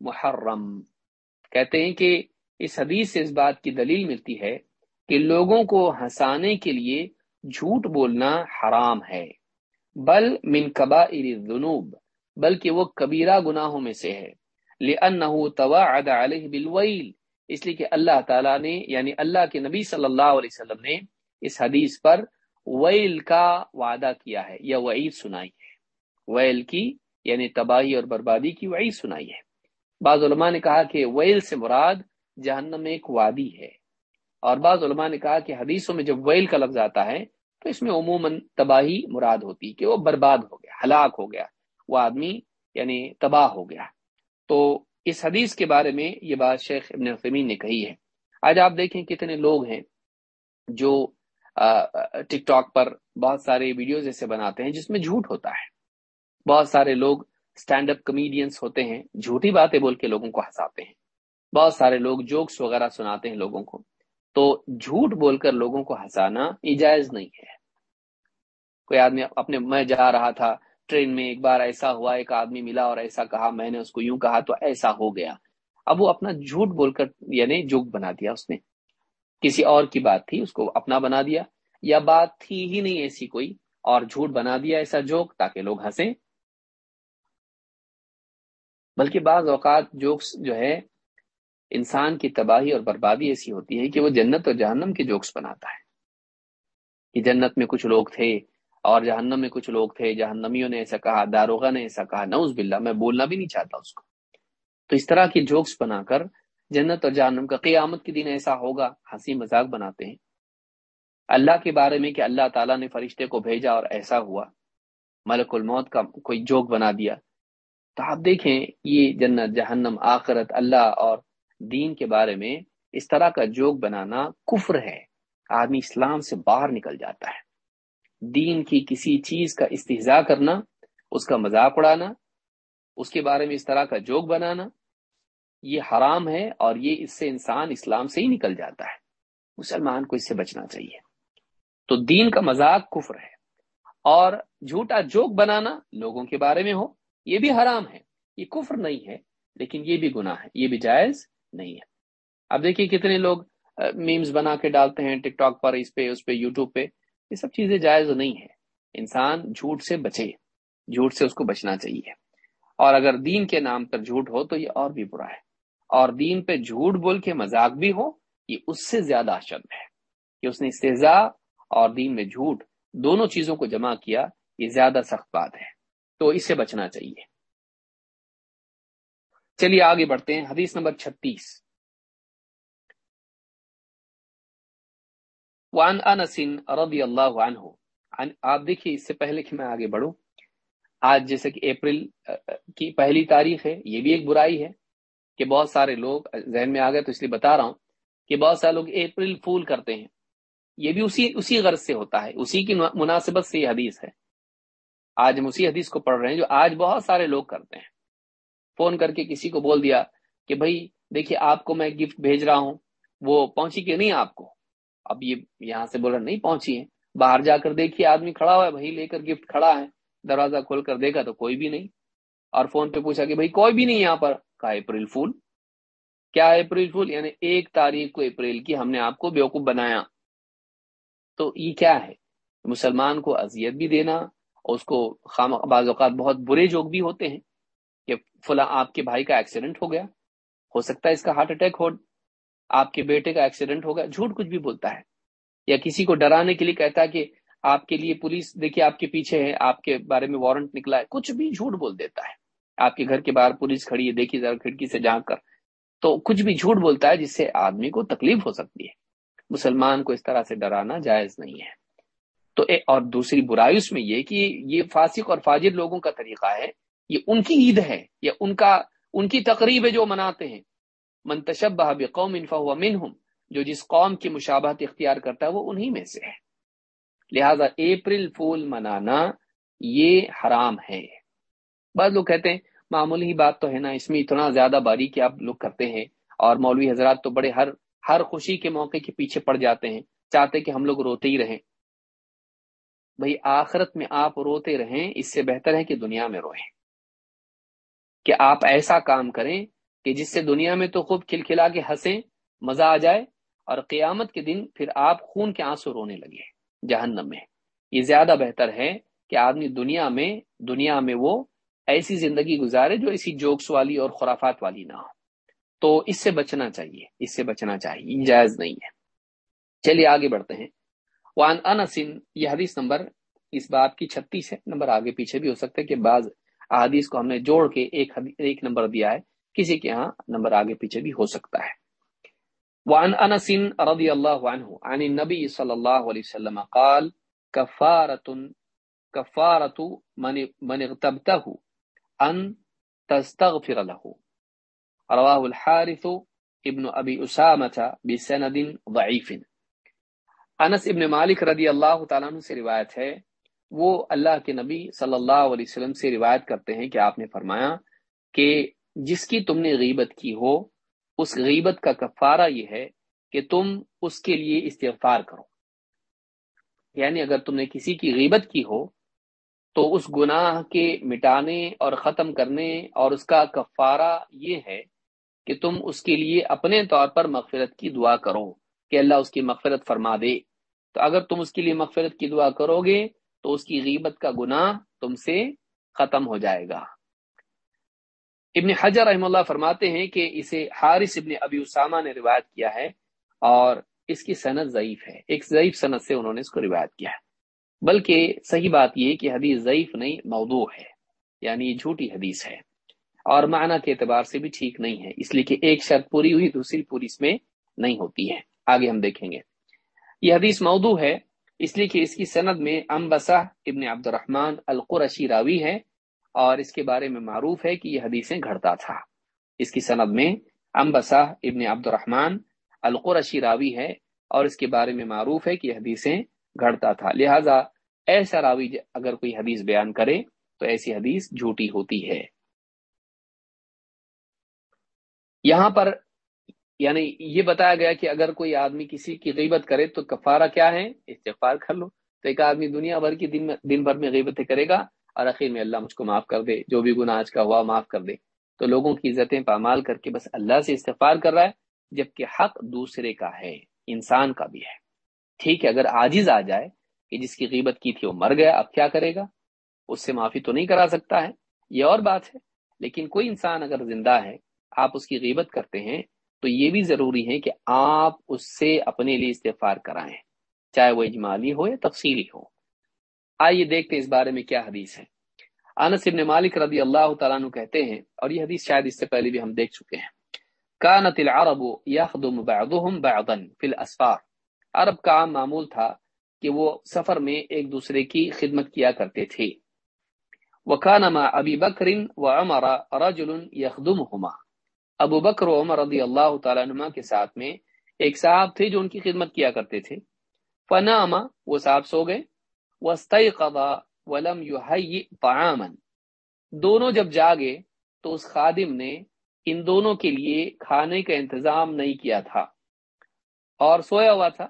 محرم۔ کہتے ہیں کہ اس حدیث سے اس بات کی دلیل ملتی ہے کہ لوگوں کو ہنسانے کے لیے جھوٹ بولنا حرام ہے، بل من کبائر الذنوب، بلکہ وہ کبیرہ گناہوں میں سے ہے۔ لأنه توعد علیہ بالویل، اس لیے کہ اللہ تعالیٰ نے یعنی اللہ کے نبی صلی اللہ علیہ وسلم نے اس حدیث پر ویل کا وعدہ کیا ہے، یا وعید سنائی ہے۔ ویل کی یعنی تباہی اور بربادی کی وعید سنائی ہے۔ بعض علماء نے کہا کہ ویل سے مراد جہنم میں ایک وادی ہے۔ اور بعض علماء نے کہا کہ حدیثوں میں جب ویل کا لفظ آتا ہے تو اس میں عموماً تباہی مراد ہوتی کہ وہ برباد ہو گیا، ہلاک ہو گیا، وہ آدمی یعنی تباہ ہو گیا۔ تو اس حدیث کے بارے میں یہ بات شیخ ابن فمین نے کہی ہے۔ آج آپ دیکھیں کتنے لوگ ہیں جو ٹک ٹاک پر بہت سارے ویڈیوز ایسے بناتے ہیں جس میں جھوٹ ہوتا ہے۔ بہت سارے لوگ اسٹینڈ اپ کمیڈینس ہوتے ہیں، جھوٹی باتیں بول کے لوگوں کو ہنساتے ہیں۔ بہت سارے لوگ جوکس وغیرہ سناتے ہیں لوگوں کو۔ تو جھوٹ بول کر لوگوں کو ہنسانا جائز نہیں ہے۔ کوئی آدمی اپنے میں جا رہا تھا ٹرین میں ایک بار ایسا ہوا، ایک آدمی ملا اور ایسا کہا، میں نے اس کو یوں کہا تو ایسا ہو گیا۔ اب وہ اپنا جھوٹ بول کر یعنی جوک بنا دیا اس نے۔ کسی اور کی بات تھی، اس کو اپنا بنا دیا۔ یا بات تھی ہی نہیں ایسی کوئی، اور جھوٹ بنا دیا ایسا جوک تاکہ لوگ ہنسیں۔ بلکہ بعض اوقات جوکس جو ہے انسان کی تباہی اور بربادی ایسی ہوتی ہے کہ وہ جنت اور جہنم کے جوکس بناتا ہے۔ کہ جنت میں کچھ لوگ تھے اور جہنم میں کچھ لوگ تھے، جہنمیوں نے ایسا کہا، داروغہ نے ایسا کہا نوز باللہ، میں بولنا بھی نہیں چاہتا اس کو۔ تو اس طرح کی جوکس بنا کر جنت اور جہنم کا قیامت کے دن ایسا ہوگا، ہنسی مذاق بناتے ہیں۔ اللہ کے بارے میں کہ اللہ تعالیٰ نے فرشتے کو بھیجا اور ایسا ہوا، ملک الموت کا کوئی جوک بنا دیا۔ تو آپ دیکھیں، یہ جنت، جہنم، آخرت، اللہ اور دین کے بارے میں اس طرح کا جوک بنانا کفر ہے۔ آدمی اسلام سے باہر نکل جاتا ہے۔ دین کی کسی چیز کا استحضاء کرنا، اس کا مذاق اڑانا، اس کے بارے میں اس طرح کا جوک بنانا، یہ حرام ہے اور یہ اس سے انسان اسلام سے ہی نکل جاتا ہے۔ مسلمان کو اس سے بچنا چاہیے۔ تو دین کا مذاق کفر ہے۔ اور جھوٹا جوک بنانا لوگوں کے بارے میں ہو یہ بھی حرام ہے، یہ کفر نہیں ہے، لیکن یہ بھی گناہ ہے، یہ بھی جائز نہیں ہے۔ اب دیکھیے کتنے لوگ میمز بنا کے ڈالتے ہیں ٹک ٹاک پر، اس پہ اس پہ یوٹیوب پہ۔ یہ سب چیزیں جائز نہیں ہے انسان جھوٹ سے بچے، جھوٹ سے اس کو بچنا چاہیے۔ اور اگر دین کے نام پر جھوٹ ہو تو یہ اور بھی برا ہے۔ اور دین پہ جھوٹ بول کے مذاق بھی ہو، یہ اس سے زیادہ اشد ہے کہ اس نے استضاء اور دین میں جھوٹ دونوں چیزوں کو جمع کیا، یہ زیادہ سخت بات ہے۔ تو اس سے بچنا چاہیے۔ چلیے آگے بڑھتے ہیں۔ حدیث نمبر چھتیس۔ وان انس رضی اللہ عنہ۔ آپ دیکھیے اس سے پہلے کہ میں آگے بڑھوں۔ آج جیسے کہ اپریل کی پہلی تاریخ ہے، یہ بھی ایک برائی ہے کہ بہت سارے لوگ ذہن میں آ گئے تو اس لیے بتا رہا ہوں کہ بہت سارے لوگ اپریل فول کرتے ہیں۔ یہ بھی اسی اسی غرض سے ہوتا ہے، اسی کی مناسبت سے یہ حدیث ہے۔ آج ہم اسی حدیث کو پڑھ رہے ہیں جو آج بہت سارے لوگ کرتے ہیں۔ فون کر کے کسی کو بول دیا کہ بھائی دیکھیے آپ کو میں گفٹ بھیج رہا ہوں، وہ پہنچی کہ نہیں آپ کو؟ اب یہ یہاں سے بول رہا نہیں پہنچی ہے۔ باہر جا کر دیکھیے آدمی کھڑا ہوا ہے، بھائی لے کر گفٹ کھڑا ہے۔ دروازہ کھول کر دیکھا تو کوئی بھی نہیں۔ اور فون پہ پوچھا کہ بھائی کوئی بھی نہیں یہاں پر۔ کہا، اپریل فول کیا اپریل فول یعنی ایک تاریخ کو اپریل کی ہم نے آپ کو بیوقوف بنایا۔ تو یہ کیا ہے؟ مسلمان کو اذیت بھی دینا اس کو خام بعض اوقات بہت برے جوک بھی ہوتے ہیں کہ فلاں آپ کے بھائی کا ایکسیڈنٹ ہو گیا۔ ہو سکتا ہے اس کا ہارٹ اٹیک ہو، آپ کے بیٹے کا ایکسیڈنٹ ہو گیا، جھوٹ کچھ بھی بولتا ہے۔ یا کسی کو ڈرانے کے لیے کہتا ہے کہ آپ کے لیے پولیس، دیکھیے آپ کے پیچھے ہے آپ کے بارے میں وارنٹ نکلا ہے، کچھ بھی جھوٹ بول دیتا ہے۔ آپ کے گھر کے باہر پولیس کھڑی ہے، دیکھیے ذرا کھڑکی سے جا کر۔ تو کچھ بھی جھوٹ بولتا ہے جس سے آدمی کو تکلیف ہو سکتی ہے۔ مسلمان کو اس طرح سے ڈرانا جائز نہیں ہے۔ تو اور دوسری برائی اس میں یہ کہ یہ فاسق اور فاجر لوگوں کا طریقہ ہے، یہ ان کی عید ہے، یا ان کا، ان کی تقریب ہے جو مناتے ہیں۔ منتشب قوم انفا ہوا جو جس قوم کی مشابہت اختیار کرتا ہے، وہ انہی میں سے ہے۔ لہذا اپریل فول منانا یہ حرام ہے۔ بعض لوگ کہتے ہیں معمولی بات تو ہے نا، اس میں اتنا زیادہ باریکی آپ لوگ کرتے ہیں، اور مولوی حضرات تو بڑے ہر ہر خوشی کے موقع کے پیچھے پڑ جاتے ہیں، چاہتے کہ ہم لوگ روتے ہی رہیں۔ بھائی آخرت میں آپ روتے رہیں، اس سے بہتر ہے کہ دنیا میں روئیں۔ کہ آپ ایسا کام کریں کہ جس سے دنیا میں تو خوب کھلکھلا کے ہنسیں، مزہ آ جائے اور قیامت کے دن پھر آپ خون کے آنسو رونے لگے جہنم میں۔ یہ زیادہ بہتر ہے کہ آدمی دنیا میں دنیا میں وہ ایسی زندگی گزارے جو اسی جوکس والی اور خرافات والی نہ ہو۔ تو اس سے بچنا چاہیے، اس سے بچنا چاہیے جائز نہیں ہے۔ چلیے آگے بڑھتے ہیں۔ وان انسن یہ حدیث نمبر اس بات کی چھتیس ہے، نمبر آگے پیچھے بھی ہو سکتا ہے کہ بعض احادیث کو ہم نے جوڑ کے ایک ایک نمبر دیا ہے، کسی کے ہاں نمبر آگے پیچھے بھی ہو سکتا ہے۔ وعن انس رضی اللہ عنہ، عن النبی صلی اللہ علیہ وسلم، قال کفارت کفارت من من اغتبته ان تستغفر له. رواه الحارث ابن ابی اسامة بسند ضعیف۔ انس ابن مالک رضی اللہ تعالیٰ عنہ سے روایت ہے۔ وہ اللہ کے نبی صلی اللہ علیہ وسلم سے روایت کرتے ہیں کہ آپ نے فرمایا کہ جس کی تم نے غیبت کی ہو، اس غیبت کا کفارہ یہ ہے کہ تم اس کے لیے استغفار کرو۔ یعنی اگر تم نے کسی کی غیبت کی ہو، تو اس گناہ کے مٹانے اور ختم کرنے اور اس کا کفارہ یہ ہے کہ تم اس کے لیے اپنے طور پر مغفرت کی دعا کرو۔ کہ اللہ اس کی مغفرت فرما دے۔ تو اگر تم اس کے لیے مغفرت کی دعا کرو گے، تو اس کی غیبت کا گناہ تم سے ختم ہو جائے گا۔ ابن حجر رحم اللہ فرماتے ہیں کہ اسے حارث ابن ابی اسامہ نے روایت کیا ہے اور اس کی صنعت ضعیف ہے۔ ایک ضعیف صنعت سے انہوں نے اس کو روایت کیا ہے۔ بلکہ صحیح بات یہ کہ حدیث ضعیف نہیں، موضوع ہے۔ یعنی یہ جھوٹی حدیث ہے۔ اور معنی کے اعتبار سے بھی ٹھیک نہیں ہے۔ اس لیے کہ ایک شرط پوری ہوئی، دوسری پوری اس میں نہیں ہوتی ہے۔ آگے ہم دیکھیں گے۔ یہ حدیث موضوع ہے، اس لیے کہ اس کی سند میں امبسا ابن عبد الرحمن القرشی راوی ہے اور اس کے بارے میں معروف ہے کہ یہ حدیثیں گھڑتا تھا۔ اس کی سند میں امبسا ابن عبد الرحمن القرشی راوی ہے اور اس کے بارے میں معروف ہے کہ یہ حدیثیں گھڑتا تھا۔ لہذا ایسا راوی اگر کوئی حدیث بیان کرے تو ایسی حدیث جھوٹی ہوتی ہے۔ یہاں پر یعنی یہ بتایا گیا کہ اگر کوئی آدمی کسی کی غیبت کرے تو کفارہ کیا ہے؟ استغفار کر لو۔ تو ایک آدمی دنیا بھر کی دن دن بھر میں غیبتیں کرے گا اور اخیر میں اللہ مجھ کو معاف کر دے، جو بھی گناہ آج کا ہوا معاف کر دے۔ تو لوگوں کی عزتیں پامال کر کے بس اللہ سے استغفار کر رہا ہے، جبکہ حق دوسرے کا ہے، انسان کا بھی ہے۔ ٹھیک ہے، اگر عاجز آ جائے کہ جس کی غیبت کی تھی وہ مر گیا، اب کیا کرے گا؟ اس سے معافی تو نہیں کرا سکتا ہے۔ یہ اور بات ہے، لیکن کوئی انسان اگر زندہ ہے، آپ اس کی غیبت کرتے ہیں تو یہ بھی ضروری ہے کہ آپ اس سے اپنے لیے استفار کرائیں، چاہے وہ اجمالی ہو یا تفصیلی ہو۔ آئیے دیکھتے اس بارے میں کیا حدیث ہے۔ انس ابن مالک رضی اللہ تعالیٰ عنہ کہتے ہیں، اور یہ حدیث شاید اس سے پہلے بھی ہم دیکھ چکے ہیں۔ کانت العرب يخدم بعضهم بعضا في الاسفار۔ عرب کا عام معمول تھا کہ وہ سفر میں ایک دوسرے کی خدمت کیا کرتے تھے۔ وكان مع ابي بکر وعمر رجل يخدمهما ابو بکر و عمر رضی اللہ تعالیٰ عنہ کے ساتھ میں ایک صاحب تھے جو ان کی خدمت کیا کرتے تھے۔ فناما وہ صاحب سو گئے۔ واستيقظ ولم يهيئ طعاما۔ دونوں جب جاگے تو اس خادم نے ان دونوں کے لیے کھانے کا انتظام نہیں کیا تھا۔ اور سویا ہوا تھا۔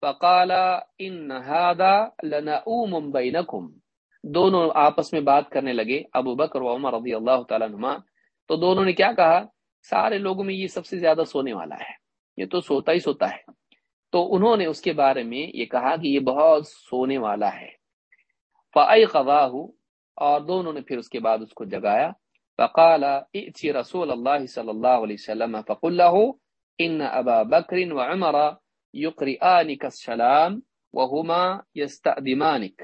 فقال، ان هذا لنؤم بينكم دونوں آپس میں بات کرنے لگے، ابو بکر و عمر رضی اللہ تعالیٰ عنہ تو دونوں نے کیا کہا؟ سارے لوگوں میں یہ سب سے زیادہ سونے والا ہے۔ یہ تو سوتا ہی سوتا ہے۔ تو انہوں نے اس کے بارے میں یہ کہا کہ یہ بہت سونے والا ہے۔ فعی خواہ اور دونوں نے پھر اس کے بعد اس کو جگایا۔ فقال ائتی رسول اللہ صلی اللہ علیہ وسلم فقل له ان ابا بکر وعمر یقرئانک السلام وهما یستأدمانک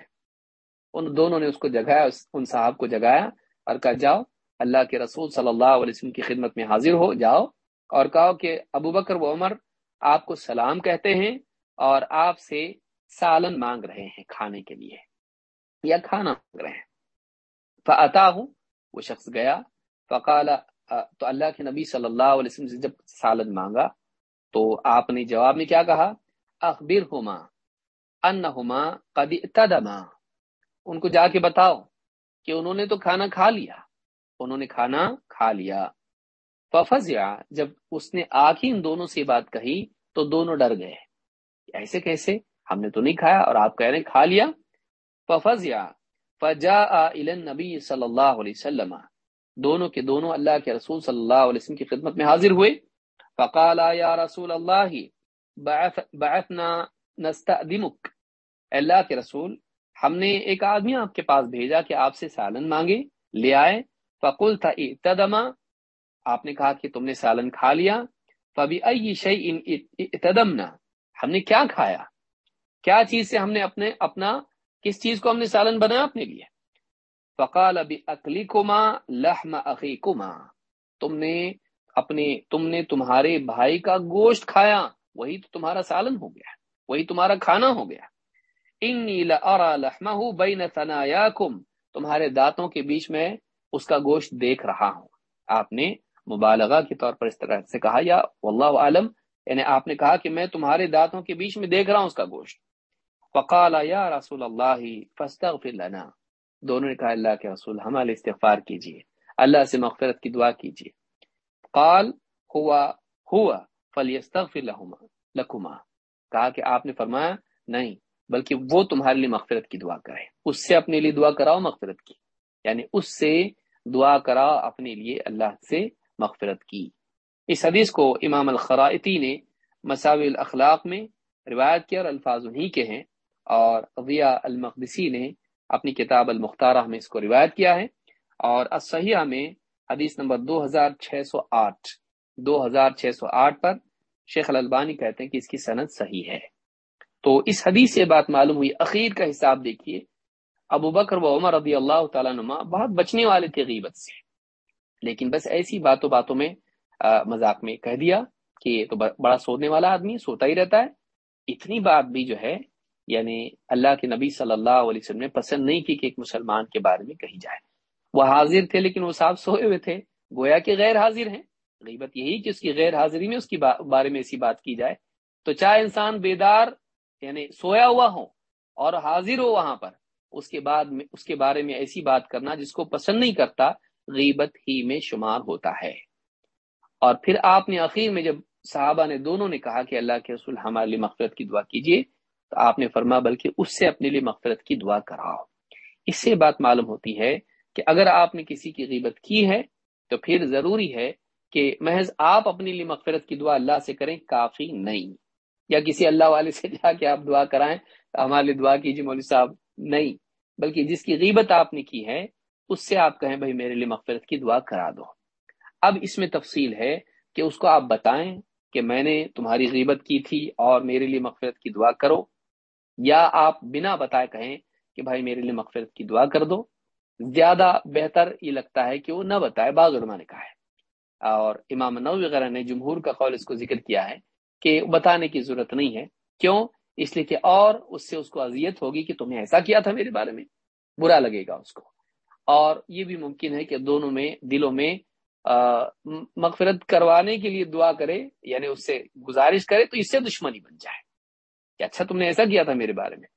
ان دونوں نے اس کو جگایا ان صاحب کو جگایا اور کہا، جاؤ اللہ کے رسول صلی اللہ علیہ وسلم کی خدمت میں حاضر ہو، جاؤ اور کہو کہ ابو بکر و عمر آپ کو سلام کہتے ہیں اور آپ سے سالن مانگ رہے ہیں کھانے کے لیے یا کھانا مانگ رہے ہیں۔ فعطا ہوں وہ شخص گیا، فقال، تو اللہ کے نبی صلی اللہ علیہ وسلم سے جب سالن مانگا تو آپ نے جواب میں کیا کہا؟ اخبر ہوما ان ہوما تدما ان کو جا کے بتاؤ کہ انہوں نے تو کھانا کھا لیا۔ انہوں نے کھانا کھا لیا۔ ففزیا جب اس نے آ کے ان دونوں سے بات کہی تو دونوں ڈر گئے۔ ایسے کیسے؟ ہم نے تو نہیں کھایا اور آپ کہہ رہے ہیں کھا لیا۔ ففزیا فجا نبی صلی اللہ علیہ وسلم۔ دونوں کے دونوں اللہ کے رسول صلی اللہ علیہ وسلم کی خدمت میں حاضر ہوئے۔ فقال یا رسول اللہ بعثنا اللہ کے رسول، ہم نے ایک آدمی آپ کے پاس بھیجا کہ آپ سے سالن مانگے، لے آئے۔ فقل تھا اتدما آپ نے کہا کہ تم نے سالن کھا لیا فبی ائی شعی اتدمنا ہم نے کیا کھایا؟ کیا چیز سے ہم نے اپنے، اپنا، کس چیز کو ہم نے سالن بنایا اپنے لیے؟ فقال ابھی اکلی کما لحم عقی تم نے اپنے، تم نے تمہارے بھائی کا گوشت کھایا، وہی تو تمہارا سالن ہو گیا، وہی تمہارا کھانا ہو گیا۔ انی لارا لحمہ بین ثنایاکم تمہارے دانتوں کے بیچ میں اس کا گوشت دیکھ رہا ہوں۔ آپ نے مبالغہ کے طور پر اس طرح سے کہا یا واللہ عالم یعنی آپ نے کہا کہ میں تمہارے دانتوں کے بیچ میں دیکھ رہا ہوں اس کا گوشت۔ فقال، یا رسول اللہ، فاستغفر لنا۔ دونوں نے کہا، اللہ کے رسول ہمارے استغفار کیجیے اللہ سے مغفرت کی دعا کیجیے قال، ہوا ہوا، فلیستغفر لہما، لکما۔ کہا کہ آپ نے فرمایا، نہیں، بلکہ وہ تمہارے لیے مغفرت کی دعا کرے۔ اس سے اپنے لیے دعا کراؤ، مغفرت کی۔ یعنی اس سے دعا کراؤ اپنے لیے اللہ سے مغفرت کی۔ اس حدیث کو امام الخرائطی نے مساوی الاخلاق میں روایت کیا اور الفاظ انہی کے ہیں اور ضیاء المقدسی نے اپنی کتاب المختارہ میں اس کو روایت کیا ہے اور اسحیہ میں حدیث نمبر دو ہزار چھ سو آٹھ، دو ہزار چھ سو آٹھ پر شیخ الالبانی کہتے ہیں کہ اس کی صنعت صحیح ہے۔ تو اس حدیث سے بات معلوم ہوئی، اخیر کا حساب دیکھیے ابو بکر و عمر رضی اللہ تعالیٰ نما بہت بچنے والے تھے غیبت سے۔ لیکن بس ایسی باتوں باتوں میں مذاق میں کہہ دیا کہ یہ تو بڑا سونے والا آدمی، سوتا ہی رہتا ہے۔ اتنی بات بھی جو ہے یعنی اللہ کے نبی صلی اللہ علیہ وسلم نے پسند نہیں کی کہ ایک مسلمان کے بارے میں کہی جائے۔ وہ حاضر تھے لیکن وہ صاحب سوئے ہوئے تھے۔ گویا کہ غیر حاضر ہیں۔ غیبت یہی کہ اس کی غیر حاضری میں اس کی بارے میں ایسی بات کی جائے۔ تو چاہے انسان بیدار یعنی سویا ہوا ہو اور حاضر ہو وہاں پر اس کے بعد میں اس کے بارے میں ایسی بات کرنا جس کو پسند نہیں کرتا، غیبت ہی میں شمار ہوتا ہے۔ اور پھر آپ نے اخیر میں جب صحابہ نے دونوں نے کہا کہ اللہ کے رسول ہمارے لیے مغفرت کی دعا کیجیے، تو آپ نے فرما بلکہ اس سے اپنے لیے مغفرت کی دعا کراؤ۔ اس سے بات معلوم ہوتی ہے کہ اگر آپ نے کسی کی غیبت کی ہے، تو پھر ضروری ہے کہ محض آپ اپنے لیے مغفرت کی دعا اللہ سے کریں، کافی نہیں۔ یا کسی اللہ والے سے جا کے آپ دعا کرائیں ہمارے لیے دعا کیجیے مولوی صاحب، نہیں۔ بلکہ جس کی غیبت آپ نے کی ہے، اس سے آپ کہیں بھائی میرے لیے مغفرت کی دعا کرا دو۔ اب اس میں تفصیل ہے کہ اس کو آپ بتائیں کہ میں نے تمہاری غیبت کی تھی اور میرے لیے مغفرت کی دعا کرو، یا آپ بنا بتائے کہیں کہ بھائی میرے لیے مغفرت کی دعا کر دو۔ زیادہ بہتر یہ لگتا ہے کہ وہ نہ بتائے، بعض علماء نے کہا ہے۔ اور امام نو وغیرہ نے جمہور کا قول اس کو ذکر کیا ہے کہ بتانے کی ضرورت نہیں ہے۔ کیوں؟ اس لیے کہ اور اس سے اس کو اذیت ہوگی کہ تمہیں ایسا کیا تھا میرے بارے میں، برا لگے گا اس کو۔ اور یہ بھی ممکن ہے کہ دونوں میں، دلوں میں مغفرت کروانے کے لیے دعا کرے یعنی اس سے گزارش کرے تو اس سے دشمنی بن جائے کہ اچھا تم نے ایسا کیا تھا میرے بارے میں۔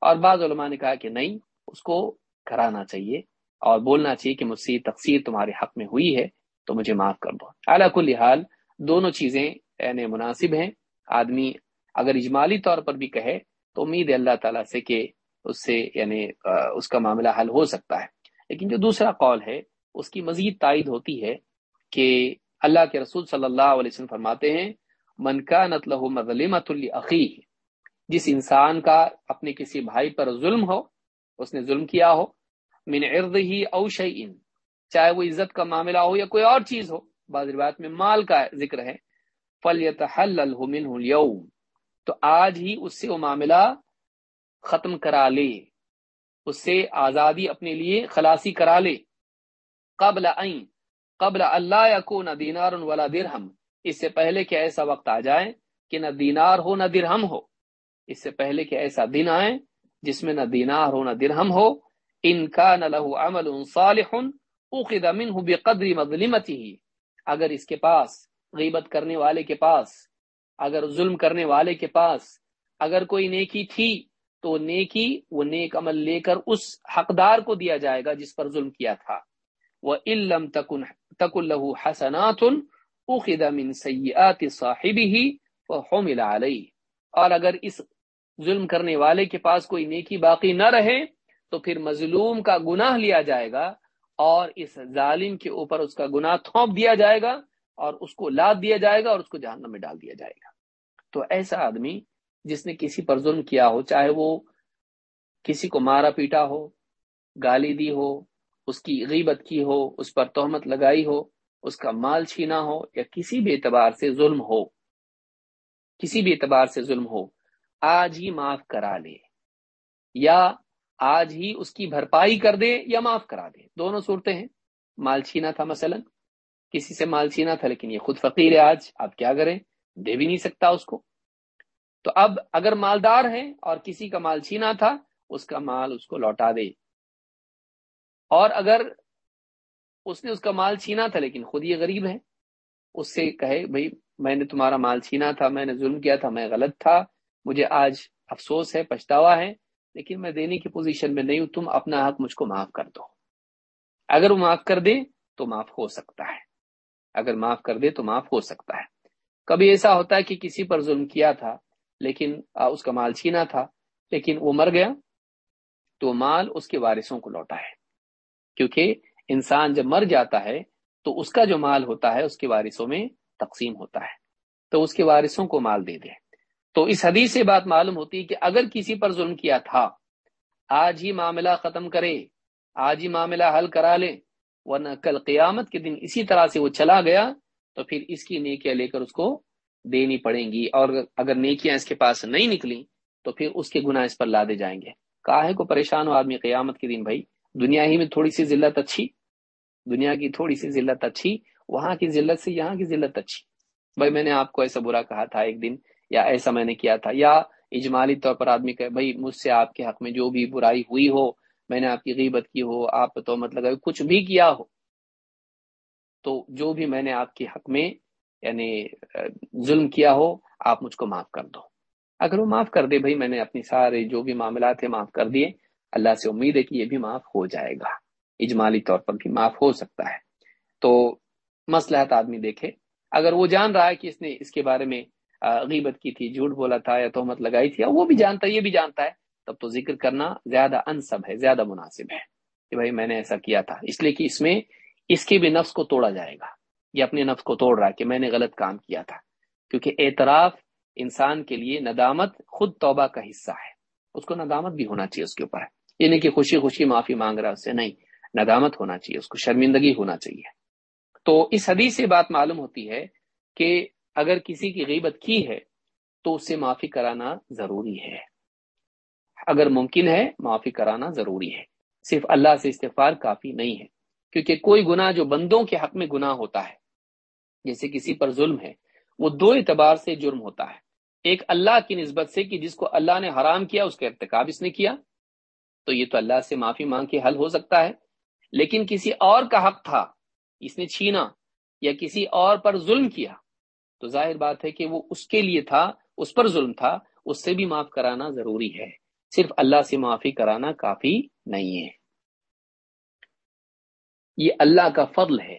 اور بعض علماء نے کہا کہ نہیں، اس کو کرانا چاہیے اور بولنا چاہیے کہ مجھ سے تقسیر تمہارے حق میں ہوئی ہے، تو مجھے معاف کر دو۔ اعلیٰ کل حال، دونوں چیزیں یعنی مناسب ہیں، آدمی اگر اجمالی طور پر بھی کہے تو امید ہے اللہ تعالیٰ سے کہ اس سے یعنی اس کا معاملہ حل ہو سکتا ہے۔ لیکن جو دوسرا قول ہے، اس کی مزید تائید ہوتی ہے کہ اللہ کے رسول صلی اللہ علیہ وسلم فرماتے ہیں، من کا نتل مظلمت العقی جس انسان کا اپنے کسی بھائی پر ظلم ہو، اس نے ظلم کیا ہو، من عرض ہی اوشعین چاہے وہ عزت کا معاملہ ہو یا کوئی اور چیز ہو، بعض روایت میں مال کا ذکر ہے فلیت تو آج ہی اس سے وہ معاملہ ختم کرا لے۔ اس سے آزادی اپنے لیے خلاصی کرا لے۔ قبل این قبل اللہ کو نہ دینار ولا درہم۔ اس سے پہلے کہ ایسا وقت آ جائے کہ نہ دینار ہو نہ درہم ہو۔ اس سے پہلے کہ ایسا دن آئے جس میں نہ دینار ہو نہ درہم ہو۔ ان کا نہ لہو عمل صالح، اخذ منه بقدر مظلمته اگر اس کے پاس غیبت کرنے والے کے پاس اگر ظلم کرنے والے کے پاس اگر کوئی نیکی تھی تو نیکی وہ نیک عمل لے کر اس حقدار کو دیا جائے گا جس پر ظلم کیا تھا۔ وہ علم تک اللہ حسنات اخذ من سیئات صاحبه وحمل علیہ اور اگر اس ظلم کرنے والے کے پاس کوئی نیکی باقی نہ رہے تو پھر مظلوم کا گناہ لیا جائے گا اور اس ظالم کے اوپر اس کا گناہ تھوپ دیا جائے گا۔ اور اس کو لاد دیا جائے گا اور اس کو جہنم میں ڈال دیا جائے گا۔ تو ایسا آدمی جس نے کسی پر ظلم کیا ہو، چاہے وہ کسی کو مارا پیٹا ہو، گالی دی ہو، اس کی غیبت کی ہو، اس پر تہمت لگائی ہو، اس کا مال چھینا ہو، یا کسی بھی اعتبار سے ظلم ہو، کسی بھی اعتبار سے ظلم ہو، آج ہی معاف کرا لے۔ یا آج ہی اس کی بھرپائی کر دے یا معاف کرا دے۔ دونوں صورتیں ہیں۔ مال چھینا تھا مثلا۔ کسی سے مال چھینا تھا، لیکن یہ خود فقیر ہے آج، آپ کیا کریں؟ دے بھی نہیں سکتا اس کو۔ تو اب اگر مالدار ہے اور کسی کا مال چھینا تھا، اس کا مال اس کو لوٹا دے۔ اور اگر اس نے اس کا مال چھینا تھا، لیکن خود یہ غریب ہے، اس سے کہے، بھائی، میں نے تمہارا مال چھینا تھا، میں نے ظلم کیا تھا، میں غلط تھا، مجھے آج افسوس ہے، پچھتاوا ہے، لیکن میں دینے کی پوزیشن میں نہیں ہوں، تم اپنا حق مجھ کو معاف کر دو۔ اگر وہ معاف کر دے تو معاف ہو سکتا ہے۔ اگر معاف کر دے تو معاف ہو سکتا ہے۔ کبھی ایسا ہوتا ہے کہ کسی پر ظلم کیا تھا، لیکن اس کا مال چھینا تھا، لیکن وہ مر گیا، تو مال اس کے وارثوں کو لوٹا ہے۔ کیونکہ انسان جب مر جاتا ہے، تو اس کا جو مال ہوتا ہے، اس کے وارثوں میں تقسیم ہوتا ہے۔ تو اس کے وارثوں کو مال دے دے۔ تو اس حدیث سے بات معلوم ہوتی ہے کہ اگر کسی پر ظلم کیا تھا، آج ہی معاملہ ختم کرے، آج ہی معاملہ حل کرا لے۔ ورنہ کل قیامت کے دن اسی طرح سے وہ چلا گیا تو پھر اس کی نیکیاں لے کر اس کو دینی پڑیں گی اور اگر نیکیاں اس کے پاس نہیں نکلی تو پھر اس کے گناہ اس پر لادے جائیں گے۔ کاہے کو پریشان ہو آدمی قیامت کے دن بھائی؟ دنیا ہی میں تھوڑی سی ذلت اچھی، دنیا کی تھوڑی سی ذلت اچھی، وہاں کی ذلت سے یہاں کی ذلت اچھی۔ بھائی میں نے آپ کو ایسا برا کہا تھا ایک دن، یا ایسا میں نے کیا تھا، یا اجمالی طور پر آدمی کہ بھائی مجھ سے آپ کے حق میں جو بھی برائی ہوئی ہو میں نے آپ کی غیبت کی ہو، آپ تو مطلب کچھ بھی کیا ہو، تو جو بھی میں نے آپ کے حق میں یعنی ظلم کیا ہو، آپ مجھ کو معاف کر دو۔ اگر وہ معاف کر دے بھائی، میں نے اپنی سارے جو بھی معاملات ہیں معاف کر دیے۔ اللہ سے امید ہے کہ یہ بھی معاف ہو جائے گا۔ اجمالی طور پر بھی معاف ہو سکتا ہے۔ تو مسلحت آدمی دیکھے۔ اگر وہ جان رہا ہے کہ اس نے اس کے بارے میں غیبت کی تھی، جھوٹ بولا تھا یا تہمت لگائی تھی وہ بھی جانتا ہے، یہ بھی جانتا ہے۔ تب تو ذکر کرنا زیادہ انصب ہے، زیادہ مناسب ہے کہ بھائی میں نے ایسا کیا تھا۔ اس لیے کہ اس میں اس کے بھی نفس کو توڑا جائے گا۔ یہ اپنے نفس کو توڑ رہا ہے کہ میں نے غلط کام کیا تھا۔ کیونکہ اعتراف انسان کے لیے ندامت خود توبہ کا حصہ ہے۔ اس کو ندامت بھی ہونا چاہیے اس کے اوپر۔ یہ نہیں کہ خوشی خوشی معافی مانگ رہا اس سے۔ نہیں، ندامت ہونا چاہیے، اس کو شرمندگی ہونا چاہیے۔ تو اس حدیث سے بات معلوم ہوتی ہے کہ اگر کسی کی غیبت کی ہے تو اس سے معافی کرانا ضروری ہے۔ اگر ممکن ہے، معافی کرانا ضروری ہے۔ صرف اللہ سے استغفار کافی نہیں ہے، کیونکہ کوئی گناہ جو بندوں کے حق میں گناہ ہوتا ہے، جیسے کسی پر ظلم ہے، وہ دو اعتبار سے جرم ہوتا ہے۔ ایک اللہ کی نسبت سے کہ جس کو اللہ نے حرام کیا، اس کا ارتکاب اس نے کیا، تو یہ تو اللہ سے معافی مانگ کے حل ہو سکتا ہے۔ لیکن کسی اور کا حق تھا، اس نے چھینا یا کسی اور پر ظلم کیا، تو ظاہر بات ہے کہ وہ اس کے لیے تھا، اس پر ظلم تھا، اس سے بھی معاف کرانا ضروری ہے۔ صرف اللہ سے معافی کرانا کافی نہیں ہے۔ یہ اللہ کا فضل ہے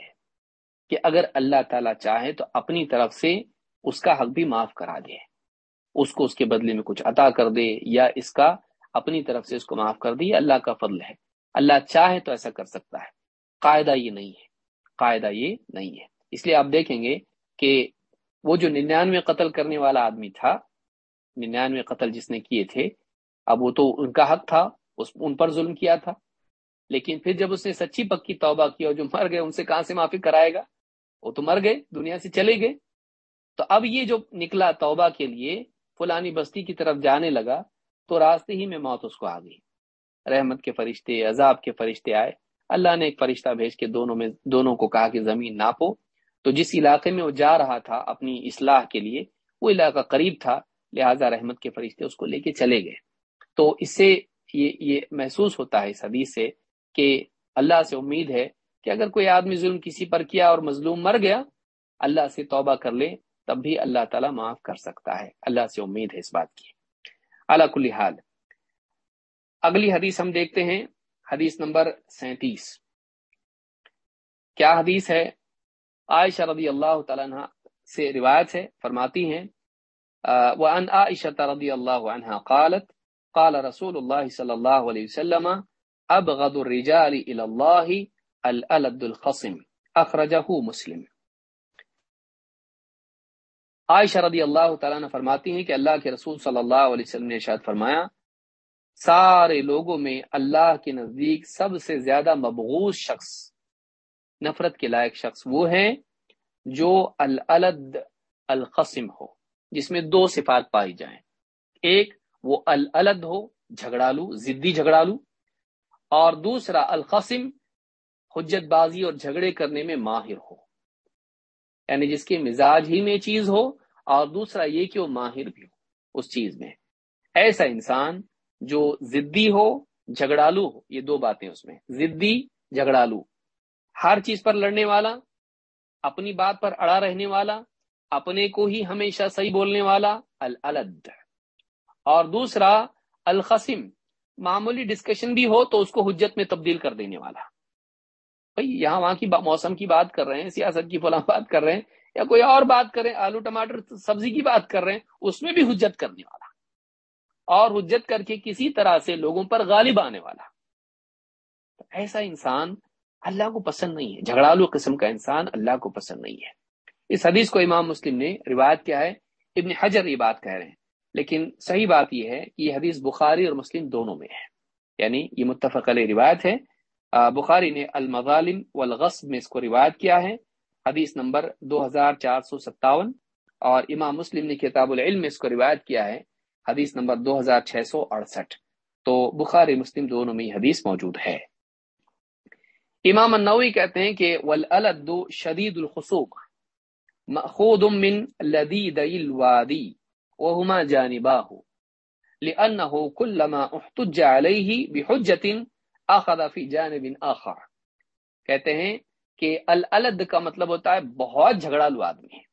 کہ اگر اللہ تعالی چاہے تو اپنی طرف سے اس کا حق بھی معاف کرا دے۔ اس کو اس کے بدلے میں کچھ عطا کر دے یا اس کا اپنی طرف سے اس کو معاف کر دے، یہ اللہ کا فضل ہے۔ اللہ چاہے تو ایسا کر سکتا ہے۔ قاعدہ یہ نہیں ہے۔ قاعدہ یہ نہیں ہے۔ اس لیے آپ دیکھیں گے کہ وہ جو ننانوے قتل کرنے والا آدمی تھا، ننانوے قتل جس نے کیے تھے اب وہ تو ان کا حق تھا، اس ان پر ظلم کیا تھا۔ لیکن پھر جب اس نے سچی پکی توبہ کی اور جو مر گئے، ان سے کہاں سے معافی کرائے گا؟ وہ تو مر گئے، دنیا سے چلے گئے۔ تو اب یہ جو نکلا توبہ کے لیے، فلانی بستی کی طرف جانے لگا، تو راستے ہی میں موت اس کو آ گئی۔ رحمت کے فرشتے، عذاب کے فرشتے آئے۔ اللہ نے ایک فرشتہ بھیج کے دونوں میں دونوں کو کہا کہ زمین ناپو۔ تو جس علاقے میں وہ جا رہا تھا اپنی اصلاح کے لیے، وہ علاقہ قریب تھا، لہذا رحمت کے فرشتے اس کو لے کے چلے گئے۔ تو اس سے یہ یہ محسوس ہوتا ہے اس حدیث سے کہ اللہ سے امید ہے کہ اگر کوئی آدمی ظلم کسی پر کیا اور مظلوم مر گیا، اللہ سے توبہ کر لے، تب بھی اللہ تعالیٰ معاف کر سکتا ہے۔ اللہ سے امید ہے اس بات کی۔ اللہ کل حال۔ اگلی حدیث ہم دیکھتے ہیں، حدیث نمبر سینتیس۔ کیا حدیث ہے؟ عائشہ رضی اللہ تعالیٰ سے روایت ہے، فرماتی ہیں وعن عائشة رضی اللہ عنہ قالت قال رسول اللہ صلی اللہ علیہ وسلم ابغض الرجال الى اللہ الالد الخصم. اخرجہ مسلم. عائشہ رضی اللہ تعالیٰ نے فرماتی ہیں کہ اللہ کے رسول صلی اللہ علیہ وسلم نے ارشاد فرمایا، سارے لوگوں میں اللہ کے نزدیک سب سے زیادہ مبغوث شخص، نفرت کے لائق شخص وہ ہے جو الالد القسم ہو، جس میں دو صفات پائی جائیں۔ ایک وہ الالد ہو، جھگڑالو ضدی جھگڑالو، اور دوسرا القسم حجت بازی اور جھگڑے کرنے میں ماہر ہو۔ یعنی جس کے مزاج ہی میں چیز ہو، اور دوسرا یہ کہ وہ ماہر بھی ہو اس چیز میں۔ ایسا انسان جو ضدی ہو، جھگڑالو ہو، یہ دو باتیں اس میں۔ ضدی جھگڑالو۔ ہر چیز پر لڑنے والا، اپنی بات پر اڑا رہنے والا، اپنے کو ہی ہمیشہ صحیح بولنے والا الد اور دوسرا القسم معمولی ڈسکشن بھی ہو تو اس کو حجت میں تبدیل کر دینے والا۔ بھائی، یہاں وہاں کی موسم کی بات کر رہے ہیں، سیاست کی فلاں بات کر رہے ہیں، یا کوئی اور بات کریں، آلو ٹماٹر سبزی کی بات کر رہے ہیں، اس میں بھی حجت کرنے والا۔ اور حجت کر کے کسی طرح سے لوگوں پر غالب آنے والا۔ ایسا انسان اللہ کو پسند نہیں ہے۔ جھگڑالو قسم کا انسان اللہ کو پسند نہیں ہے۔ اس حدیث کو امام مسلم نے روایت کیا ہے، ابن حجر یہ بات کہہ رہے ہیں۔ لیکن صحیح بات یہ ہے کہ یہ حدیث بخاری اور مسلم دونوں میں ہے۔ یعنی یہ متفق علیہ روایت ہے۔ بخاری نے المظالم والغصب میں اس کو روایت کیا ہے۔ حدیث نمبر دو ہزار چار سو ستاون۔ اور امام مسلم نے کتاب العلم میں اس کو روایت کیا ہے۔ حدیث نمبر دو ہزار چھ سو اڑسٹھ۔ تو بخاری مسلم دونوں میں حدیث موجود ہے۔ امام النوی کہتے ہیں کہ والالد شدید الخصوق مأخوذ من لدید الوادی۔ وهما جانباه. لأنه كلما احتج عليه بحجة اخذ فی جانب آخر. کہتے ہیں کہ الالد کا مطلب ہوتا ہے بہت جھگڑالو آدمی ہے.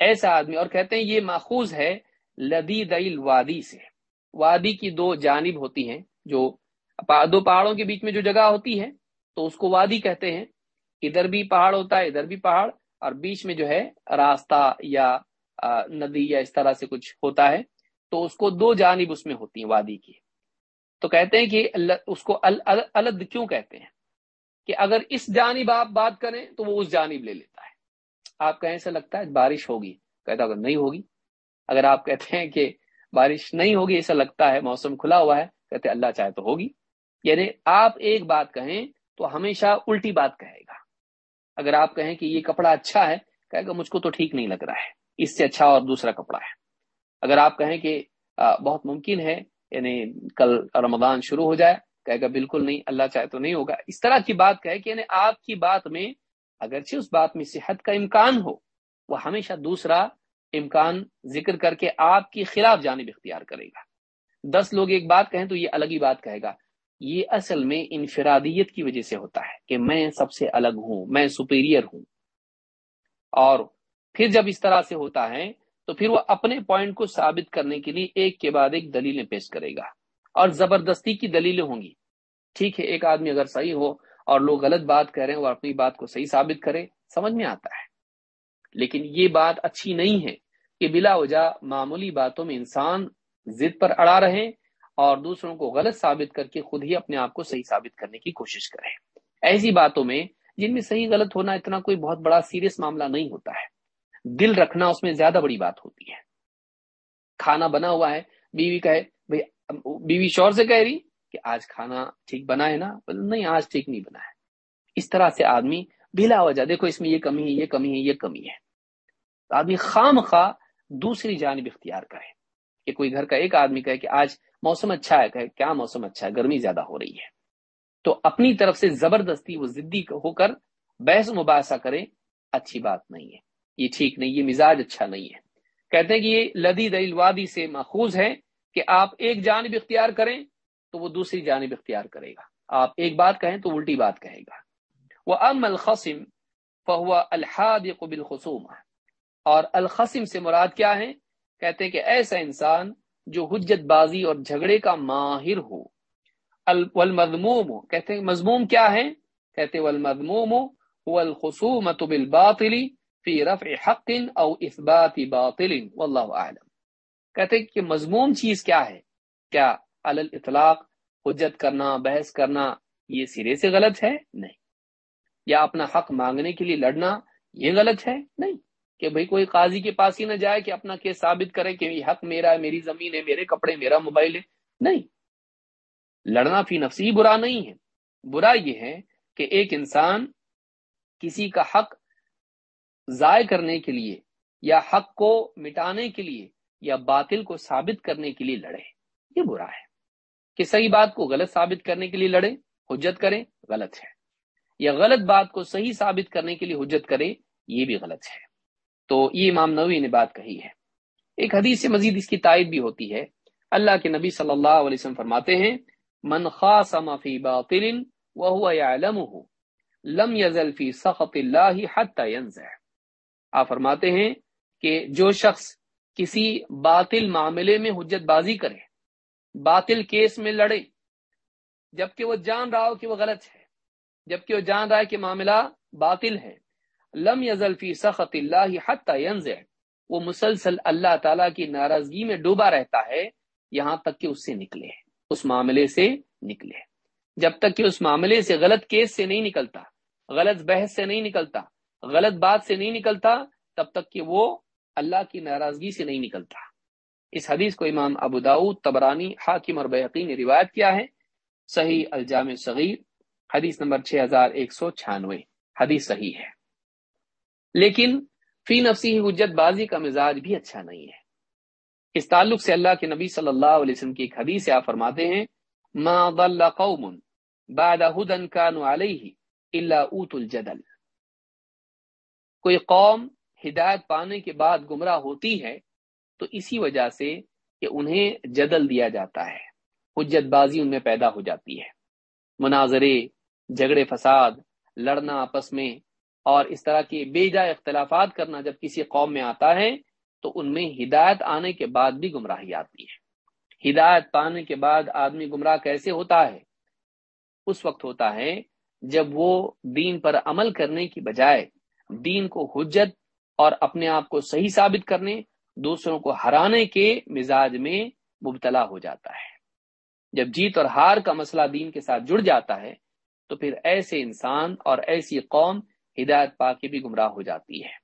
ایسا آدمی، اور کہتے ہیں یہ ماخوذ ہے لدید وادی سے. وادی کی دو جانب ہوتی ہیں، جو دو پہاڑوں کے بیچ میں جو جگہ ہوتی ہے، تو اس کو وادی کہتے ہیں. ادھر بھی پہاڑ ہوتا ہے، ادھر بھی پہاڑ، اور بیچ میں جو ہے راستہ یا ندی یا اس طرح سے کچھ ہوتا ہے، تو اس کو دو جانب اس میں ہوتی ہیں وادی کی۔ تو کہتے ہیں کہ اس کو الد کیوں کہتے ہیں؟ کہ اگر اس جانب آپ بات کریں تو وہ اس جانب لے لیتا ہے۔ آپ کہیں سے لگتا ہے بارش ہوگی، کہتا اگر نہیں ہوگی۔ اگر آپ کہتے ہیں کہ بارش نہیں ہوگی، ایسا لگتا ہے موسم کھلا ہوا ہے، کہتے اللہ چاہے تو ہوگی۔ یعنی آپ ایک بات کہیں تو ہمیشہ الٹی بات کہے گا۔ اگر آپ کہیں کہ یہ کپڑا اچھا ہے، کہے گا مجھ کو تو ٹھیک نہیں لگ رہا ہے۔ اس سے اچھا اور دوسرا کپڑا ہے۔ اگر آپ کہیں کہ بہت ممکن ہے یعنی کل رمضان شروع ہو جائے، کہے گا بالکل نہیں، اللہ چاہے تو نہیں ہوگا۔ اس طرح کی بات کہے کہ یعنی آپ کی بات میں اگرچہ اس بات میں صحت کا امکان ہو، وہ ہمیشہ دوسرا امکان ذکر کر کے آپ کی خلاف جانب اختیار کرے گا۔ دس لوگ ایک بات کہیں تو یہ الگ ہی بات کہے گا۔ یہ اصل میں انفرادیت کی وجہ سے ہوتا ہے کہ میں سب سے الگ ہوں، میں سپیریئر ہوں۔ اور پھر جب اس طرح سے ہوتا ہے، تو پھر وہ اپنے پوائنٹ کو ثابت کرنے کے لیے ایک کے بعد ایک دلیلیں پیش کرے گا۔ اور زبردستی کی دلیلیں ہوں گی۔ ٹھیک ہے، ایک آدمی اگر صحیح ہو اور لوگ غلط بات کہہ رہے ہیں اور اپنی بات کو صحیح ثابت کرے، سمجھ میں آتا ہے۔ لیکن یہ بات اچھی نہیں ہے کہ بلا وجہ معمولی باتوں میں انسان ضد پر اڑا رہے اور دوسروں کو غلط ثابت کر کے خود ہی اپنے آپ کو صحیح ثابت کرنے کی کوشش کرے۔ ایسی باتوں میں جن میں صحیح غلط ہونا اتنا کوئی بہت بڑا سیریس معاملہ نہیں ہوتا ہے۔ دل رکھنا اس میں زیادہ بڑی بات ہوتی ہے۔ کھانا بنا ہوا ہے، بیوی کہے بھائی بیوی شور سے کہہ رہی کہ آج کھانا ٹھیک بنا ہے نا؟ نہیں، آج ٹھیک نہیں بنا ہے۔ اس طرح سے آدمی بلا وجہ، دیکھو اس میں یہ کمی ہے، یہ کمی ہے، یہ کمی ہے۔ آدمی خام خواہ دوسری جانب اختیار کرے۔ کہ کوئی گھر کا ایک آدمی کہے کہ آج موسم اچھا ہے کہ کیا موسم اچھا ہے، گرمی زیادہ ہو رہی ہے۔ تو اپنی طرف سے زبردستی وہ ضدی ہو کر بحث مباحثہ کرے اچھی بات نہیں ہے۔ یہ ٹھیک نہیں، یہ مزاج اچھا نہیں ہے۔ کہتے ہیں کہ یہ لدی دلیل وادی سے ماخوذ ہے کہ آپ ایک جانب اختیار کریں تو وہ دوسری جانب اختیار کرے گا۔ آپ ایک بات کہیں تو الٹی بات کہے گا۔ وہ ام الخصم فہو الحاد قبل اور الخصم سے مراد کیا ہے؟ کہتے ہیں کہ ایسا انسان جو حجت بازی اور جھگڑے کا ماہر ہو۔ والمذموم ہو کہتے ہیں مضموم کیا ہے؟ کہتے والمذموم هو الخصومة بالباطل فی رفع حق او اثبات باطل، واللہ اعلم۔ کہتے ہیں کہ مضموم چیز کیا ہے؟ کیا الاطلاق، حجت کرنا، بحث کرنا، یہ سرے سے غلط ہے؟ نہیں۔ یا اپنا حق مانگنے کے لیے لڑنا، یہ غلط ہے؟ نہیں۔ کہ بھئی کوئی قاضی کے پاس ہی نہ جائے کہ اپنا کیس ثابت کرے کہ یہ حق میرا ہے، میری زمین ہے، میرے کپڑے، میرا موبائل ہے۔ نہیں۔ لڑنا فی نفسی برا نہیں ہے۔ برا یہ ہے کہ ایک انسان کسی کا حق ضائع کرنے کے لیے یا حق کو مٹانے کے لیے یا باطل کو ثابت کرنے کے لیے لڑے یہ برا ہے۔ کہ صحیح بات کو غلط ثابت کرنے کے لیے لڑے حجت کرے غلط ہے۔ یا غلط بات کو صحیح ثابت کرنے کے لیے حجت کرے یہ بھی غلط ہے۔ تو یہ امام نوی نے بات کہی ہے۔ ایک حدیث سے مزید اس کی تائید بھی ہوتی ہے۔ اللہ کے نبی صلی اللہ علیہ وسلم فرماتے ہیں، من خاصم فی باطل وهو يعلمه لم يزل في سخط الله حتى ينزع آپ فرماتے ہیں کہ جو شخص کسی باطل معاملے میں حجت بازی کرے، باطل کیس میں لڑے، جبکہ وہ جان رہا ہو کہ وہ غلط ہے، جبکہ وہ جان رہا ہے کہ معاملہ باطل ہے، لم یزل فی سخط اللہ حتی ینزع، وہ مسلسل اللہ تعالی کی ناراضگی میں ڈوبا رہتا ہے، یہاں تک کہ اس سے نکلے، اس معاملے سے نکلے۔ جب تک کہ اس معاملے سے غلط کیس سے نہیں نکلتا، غلط بحث سے نہیں نکلتا غلط بات سے نہیں نکلتا، تب تک کہ وہ اللہ کی ناراضگی سے نہیں نکلتا۔ اس حدیث کو امام ابو داود تبرانی حاکم اور بحقی نے روایت کیا ہے۔ صحیح الجام صغیر، حدیث نمبر 6196 حدیث صحیح ہے۔ لیکن فی نفسی حجت بازی کا مزاج بھی اچھا نہیں ہے۔ اس تعلق سے اللہ کے نبی صلی اللہ علیہ وسلم کی ایک حدیث آپ فرماتے ہیں، ما ضل قوم بعد هدى كانوا عليه الا اوت الجدل۔ کوئی قوم ہدایت پانے کے بعد گمراہ ہوتی ہے، تو اسی وجہ سے کہ انہیں جدل دیا جاتا ہے، حجت بازی ان میں پیدا ہو جاتی ہے۔ مناظرے، جھگڑے، فساد، لڑنا آپس میں، اور اس طرح کی بے جا اختلافات کرنا جب کسی قوم میں آتا ہے، تو ان میں ہدایت آنے کے بعد بھی گمراہی آتی ہے۔ ہدایت پانے کے بعد آدمی گمراہ کیسے ہوتا ہے؟ اس وقت ہوتا ہے جب وہ دین پر عمل کرنے کی بجائے دین کو حجت اور اپنے آپ کو صحیح ثابت کرنے، دوسروں کو ہرانے کے مزاج میں مبتلا ہو جاتا ہے۔ جب جیت اور ہار کا مسئلہ دین کے ساتھ جڑ جاتا ہے، تو پھر ایسے انسان اور ایسی قوم ہدایت پا کے بھی گمراہ ہو جاتی ہے۔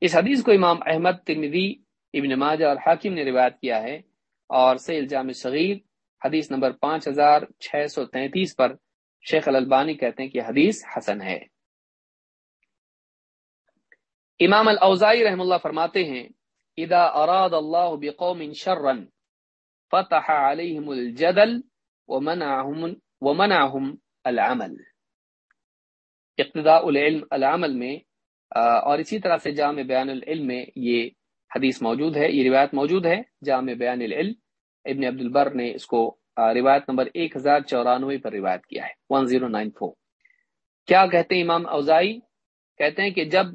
اس حدیث کو امام احمد ترمدی ابن ماجہ اور حاکم نے روایت کیا ہے اور سیل جامع صغیر، حدیث نمبر پانچ ہزار چھ سو تینتیس پر شیخ الالبانی کہتے ہیں کہ حدیث حسن ہے۔ امام الاوزائی رحم اللہ فرماتے ہیں، اذا اراد اللہ بقوم شرا فتح علیہم الجدل ومنعهم ومنعهم العمل. اقتداء العلم العمل میں اور اسی طرح سے جامع بیان العلم میں یہ حدیث موجود ہے، یہ روایت موجود ہے، جامع بیان العلم۔ ابن عبد البر نے اس کو روایت نمبر ایک ہزار چورانوے پر روایت کیا ہے ون زیرو نائن فور کیا کہتے ہیں امام اوزائی؟ کہتے ہیں کہ جب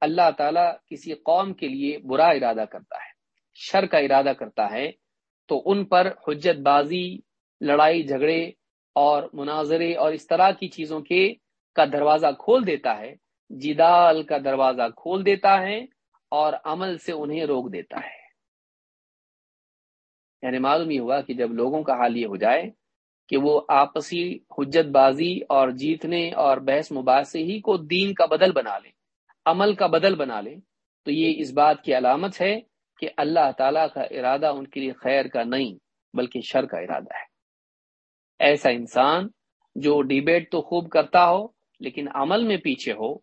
اللہ تعالیٰ کسی قوم کے لیے برا ارادہ کرتا ہے، شر کا ارادہ کرتا ہے، تو ان پر حجت بازی، لڑائی، جھگڑے اور مناظرے اور اس طرح کی چیزوں کے کا دروازہ کھول دیتا ہے، جدال کا دروازہ کھول دیتا ہے اور عمل سے انہیں روک دیتا ہے۔ یعنی معلوم یہ ہوا کہ جب لوگوں کا حال یہ ہو جائے کہ وہ آپسی حجت بازی اور جیتنے اور بحث مباحثے ہی کو دین کا بدل بنا لیں عمل کا بدل بنا لیں، تو یہ اس بات کی علامت ہے کہ اللہ تعالیٰ کا ارادہ ان کے لیے خیر کا نہیں، بلکہ شر کا ارادہ ہے۔ ایسا انسان جو ڈیبیٹ تو خوب کرتا ہو، لیکن عمل میں پیچھے ہو،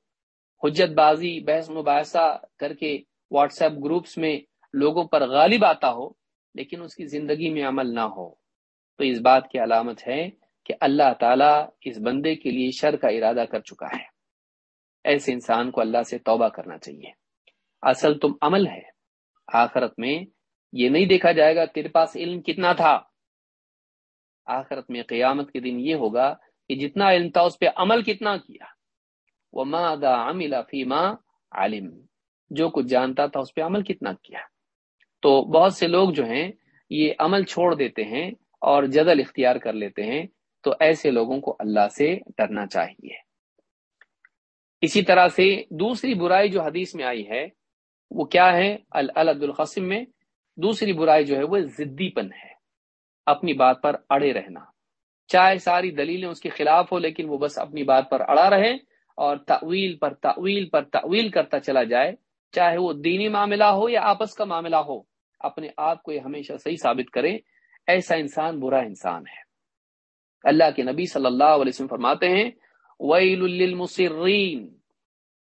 حجت بازی، بحث مباحثہ کر کے واٹس ایپ گروپس میں لوگوں پر غالب آتا ہو، لیکن اس کی زندگی میں عمل نہ ہو۔ تو اس بات کی علامت ہے کہ اللہ تعالیٰ اس بندے کے لیے شر کا ارادہ کر چکا ہے۔ ایسے انسان کو اللہ سے توبہ کرنا چاہیے۔ اصل تم عمل ہے۔ آخرت میں یہ نہیں دیکھا جائے گا تیرے پاس علم کتنا تھا۔ آخرت میں قیامت کے دن یہ ہوگا کہ جتنا علم تھا اس پہ عمل کتنا کیا۔ وہ ماں دا فیما عالم جو کچھ جانتا تھا اس پہ عمل کتنا کیا۔ تو بہت سے لوگ جو ہیں، یہ عمل چھوڑ دیتے ہیں اور جدل اختیار کر لیتے ہیں۔ تو ایسے لوگوں کو اللہ سے ڈرنا چاہیے۔ اسی طرح سے دوسری برائی جو حدیث میں آئی ہے، وہ کیا ہے؟ العد القسم میں دوسری برائی جو ہے، وہ ضدی پن ہے۔ اپنی بات پر اڑے رہنا۔ چاہے ساری دلیلیں اس کے خلاف ہو لیکن وہ بس اپنی بات پر اڑا رہے اور تعویل پر تعویل پر تعویل کرتا چلا جائے، چاہے وہ دینی معاملہ ہو یا آپس کا معاملہ ہو، اپنے آپ کو یہ ہمیشہ صحیح ثابت کرے، ایسا انسان برا انسان ہے۔ اللہ کے نبی صلی اللہ علیہ وسلم فرماتے ہیں ویل للمصرین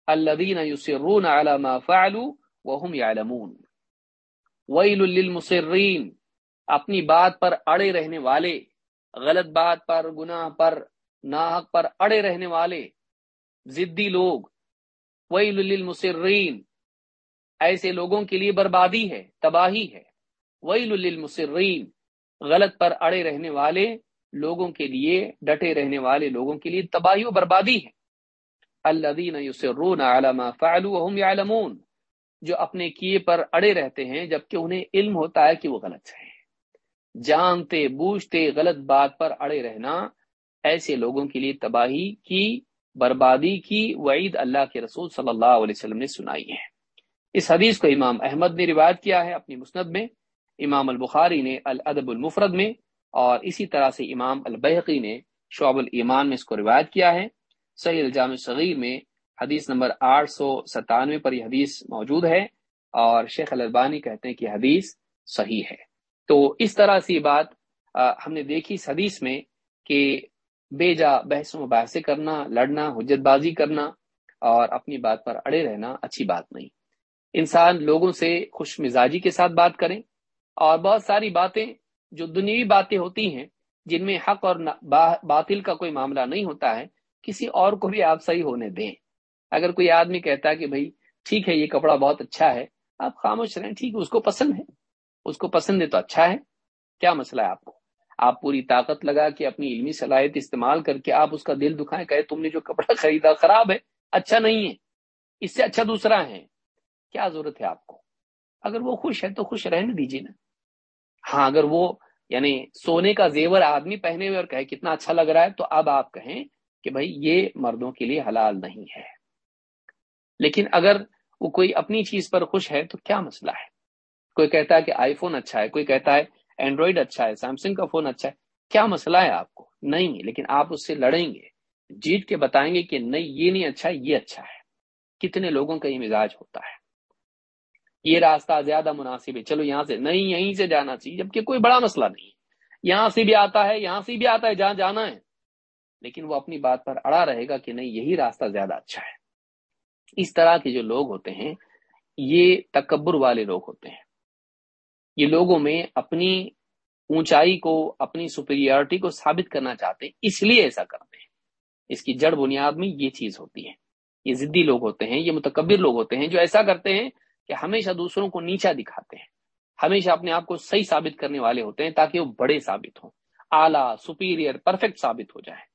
الذين يصرون على ما فعلوا وهم يعلمون. ویل للمصرین اپنی بات پر اڑے رہنے والے، غلط بات پر، گناہ پر، ناحق پر اڑے رہنے والے ضدی لوگ. ویل للمصرین ایسے لوگوں کے لیے بربادی ہے، تباہی ہے. ویل للمصرین غلط پر اڑے رہنے والے لوگوں کے لیے، ڈٹے رہنے والے لوگوں کے لیے تباہی و بربادی ہے. الذين يصرون على ما فعلوا وهم يعلمون۔ جو اپنے کیے پر اڑے رہتے ہیں، جبکہ انہیں علم ہوتا ہے کہ وہ غلط ہے جانتے، بوجھتے غلط بات پر اڑے رہنا، ایسے لوگوں کے لیے تباہی کی، بربادی کی وعید اللہ کے رسول صلی اللہ علیہ وسلم نے سنائی ہے۔ اس حدیث کو امام احمد نے روایت کیا ہے اپنی مسند میں، امام البخاری نے الادب المفرد میں، اور اسی طرح سے امام البحقی نے شعب الایمان میں اس کو روایت کیا ہے۔ صحیح الجام صغیر میں حدیث نمبر آٹھ سو ستانوے پر یہ حدیث موجود ہے اور شیخ الربانی کہتے ہیں کہ حدیث صحیح ہے۔ تو اس طرح سے یہ بات ہم نے دیکھی اس حدیث میں کہ بے جا بحث و بحث کرنا، لڑنا، حجت بازی کرنا اور اپنی بات پر اڑے رہنا اچھی بات نہیں۔ انسان لوگوں سے خوش مزاجی کے ساتھ بات کریں اور بہت ساری باتیں جو دنیوی باتیں ہوتی ہیں، جن میں حق اور باطل کا کوئی معاملہ نہیں ہوتا ہے کسی اور کو بھی آپ صحیح ہونے دیں۔ اگر کوئی آدمی کہتا ہے کہ بھائی ٹھیک ہے، یہ کپڑا بہت اچھا ہے، آپ خاموش رہیں، ٹھیک ہے، اس کو پسند ہے۔ اس کو پسند ہے تو اچھا ہے۔ کیا مسئلہ ہے آپ کو؟ آپ پوری طاقت لگا کے اپنی علمی صلاحیت استعمال کر کے آپ اس کا دل دکھائیں کہ تم نے جو کپڑا خریدا خراب ہے اچھا نہیں ہے۔ اس سے اچھا دوسرا ہے۔ کیا ضرورت ہے آپ کو؟ اگر وہ خوش ہے تو خوش رہنے دیجیے نا۔ ہاں اگر وہ یعنی سونے کا زیور آدمی پہنے ہوئے اور کہے کتنا اچھا لگ رہا ہے، تو اب آپ کہیں کہ بھائی یہ مردوں کے لیے حلال نہیں ہے۔ لیکن اگر وہ کوئی اپنی چیز پر خوش ہے تو کیا مسئلہ ہے؟ کوئی کہتا ہے کہ آئی فون اچھا ہے، کوئی کہتا ہے اینڈرائڈ اچھا ہے سیمسنگ کا فون اچھا ہے، کیا مسئلہ ہے آپ کو؟ نہیں، لیکن آپ اس سے لڑیں گے، جیت کے بتائیں گے کہ نہیں، یہ نہیں اچھا یہ اچھا ہے۔ کتنے لوگوں کا یہ مزاج ہوتا ہے۔ یہ راستہ زیادہ مناسب ہے۔ چلو یہاں سے، نہیں، یہیں سے جانا چاہیے، جبکہ کوئی بڑا مسئلہ نہیں ہے۔ یہاں سے بھی آتا ہے، یہاں سے بھی آتا ہے، جہاں جانا ہے۔ لیکن وہ اپنی بات پر اڑا رہے گا کہ نہیں، یہی راستہ زیادہ اچھا ہے۔ اس طرح کے جو لوگ ہوتے ہیں، یہ تکبر والے لوگ ہوتے ہیں۔ یہ لوگوں میں اپنی اونچائی کو، اپنی سپیریورٹی کو ثابت کرنا چاہتے ہیں، اس لیے ایسا کرتے ہیں۔ اس کی جڑ بنیاد میں یہ چیز ہوتی ہے۔ یہ ضدی لوگ ہوتے ہیں، یہ متکبر لوگ ہوتے ہیں جو ایسا کرتے ہیں کہ ہمیشہ دوسروں کو نیچا دکھاتے ہیں۔ ہمیشہ اپنے آپ کو صحیح ثابت کرنے والے ہوتے ہیں تاکہ وہ بڑے ثابت ہوں۔ اعلیٰ، سپیریئر، پرفیکٹ ثابت ہو جائے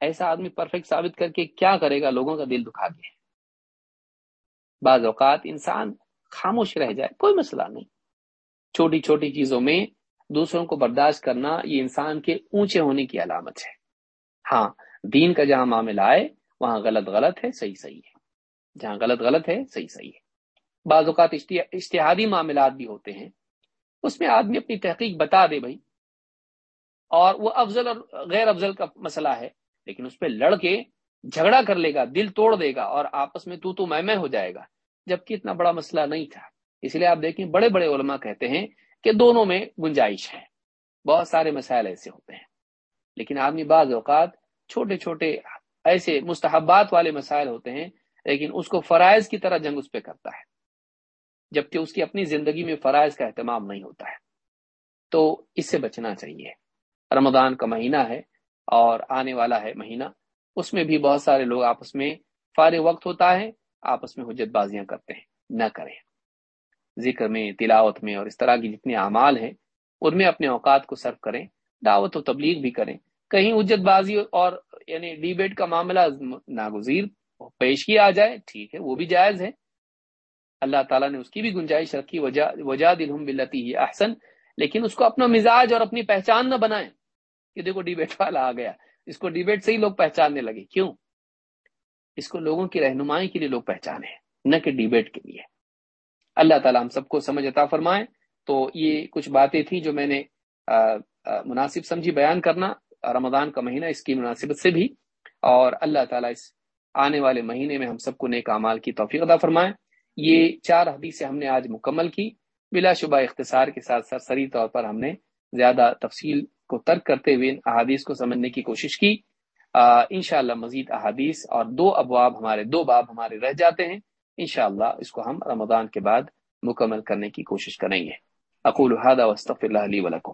ایسا آدمی پرفیکٹ ثابت کر کے کیا کرے گا؟ لوگوں کا دل دکھا کے۔ بعض اوقات انسان خاموش رہ جائے، کوئی مسئلہ نہیں۔ چھوٹی چھوٹی چیزوں میں دوسروں کو برداشت کرنا یہ انسان کے اونچے ہونے کی علامت ہے۔ ہاں دین کا جہاں معاملہ آئے، وہاں غلط غلط ہے، صحیح صحیح ہے۔ جہاں غلط غلط ہے، صحیح صحیح ہے۔ بعض اوقات اشتہادی معاملات بھی ہوتے ہیں۔ اس میں آدمی اپنی تحقیق بتا دے بھائی۔ اور وہ افضل اور غیر افضل کا مسئلہ ہے۔ لیکن اس پہ لڑ کے جھگڑا کر لے گا، دل توڑ دے گا اور آپس میں تو تو میں میں ہو جائے گا، جبکہ اتنا بڑا مسئلہ نہیں تھا۔ اس لیے آپ دیکھیں بڑے بڑے علماء کہتے ہیں کہ دونوں میں گنجائش ہے۔ بہت سارے مسائل ایسے ہوتے ہیں۔ لیکن آدمی بعض اوقات چھوٹے چھوٹے ایسے مستحبات والے مسائل ہوتے ہیں، لیکن اس کو فرائض کی طرح جنگ اس پہ کرتا ہے، جبکہ اس کی اپنی زندگی میں فرائض کا اہتمام نہیں ہوتا ہے۔ تو اس سے بچنا چاہیے۔ رمضان کا مہینہ ہے۔ اور آنے والا ہے مہینہ، اس میں بھی بہت سارے لوگ آپس میں فارغ وقت ہوتا ہے، آپس میں حجت بازیاں کرتے ہیں، نہ کریں۔ ذکر میں، تلاوت میں اور اس طرح کی جتنے اعمال ہیں، ان میں اپنے اوقات کو صرف کریں، دعوت و تبلیغ بھی کریں۔ کہیں اجت بازی اور یعنی ڈیبیٹ کا معاملہ ناگزیر پیش کیا آ جائے، ٹھیک ہے، وہ بھی جائز ہے۔ اللہ تعالیٰ نے اس کی بھی گنجائش رکھی وجہ وجہ دلحم بلتی احسن، لیکن اس کو اپنا مزاج اور اپنی پہچان نہ بنائیں۔ کہ دیکھو ڈیبیٹ والا آ گیا۔ اس کو ڈیبیٹ سے ہی لوگ پہچاننے لگے۔ کیوں؟ اس کو لوگوں کی رہنمائی کے لیے لوگ پہچانے نہ کہ ڈیبیٹ کے لیے۔ اللہ تعالیٰ ہم سب کو سمجھ عطا فرمائے۔ تو یہ کچھ باتیں تھیں جو میں نے مناسب سمجھی بیان کرنا۔ رمضان کا مہینہ اس کی مناسبت سے بھی۔ اور اللہ تعالیٰ اس آنے والے مہینے میں ہم سب کو نیک اعمال کی توفیق عطا فرمائے۔ یہ چار حدیثیں ہم نے آج مکمل کی۔ بلا شبہ اختصار کے ساتھ سرسری طور پر ہم نے زیادہ تفصیل کو ترک کرتے ہوئے ان احادیث کو سمجھنے کی کوشش کی۔ انشاءاللہ مزید احادیث اور دو ابواب ہمارے، دو باب ہمارے رہ جاتے ہیں۔ انشاءاللہ اس کو ہم رمضان کے بعد مکمل کرنے کی کوشش کریں گے۔ اقول هذا واستغفر الله لي ولكم۔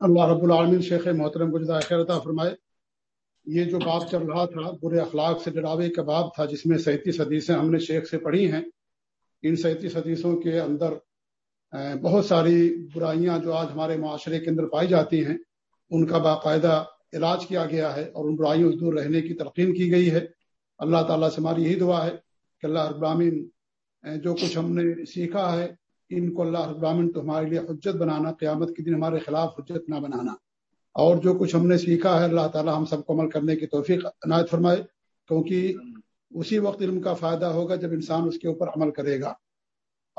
اللہ رب العالمین شیخ محترم کو جزائے خیر عطا فرمائے۔ یہ جو باب چل رہا تھا، برے اخلاق سے ڈراوے کا باب تھا، جس میں سینتیس حدیثیں ہم نے شیخ سے پڑھی ہیں۔ ان سینتیس حدیثوں کے اندر بہت ساری برائیاں جو آج ہمارے معاشرے کے اندر پائی جاتی ہیں، ان کا باقاعدہ علاج کیا گیا ہے اور ان برائیوں سے دور رہنے کی تلقین کی گئی ہے۔ اللہ تعالیٰ سے ہماری یہی دعا ہے کہ اللہ ابراہین جو کچھ ہم نے سیکھا ہے، ان کو اللہ ابراہین تو ہمارے لیے حجت بنانا، قیامت کے دن ہمارے خلاف حجت نہ بنانا۔ اور جو کچھ ہم نے سیکھا ہے، اللہ تعالیٰ ہم سب کو عمل کرنے کی توفیق عنایت فرمائے، کیونکہ اسی وقت علم کا فائدہ ہوگا جب انسان اس کے اوپر عمل کرے گا۔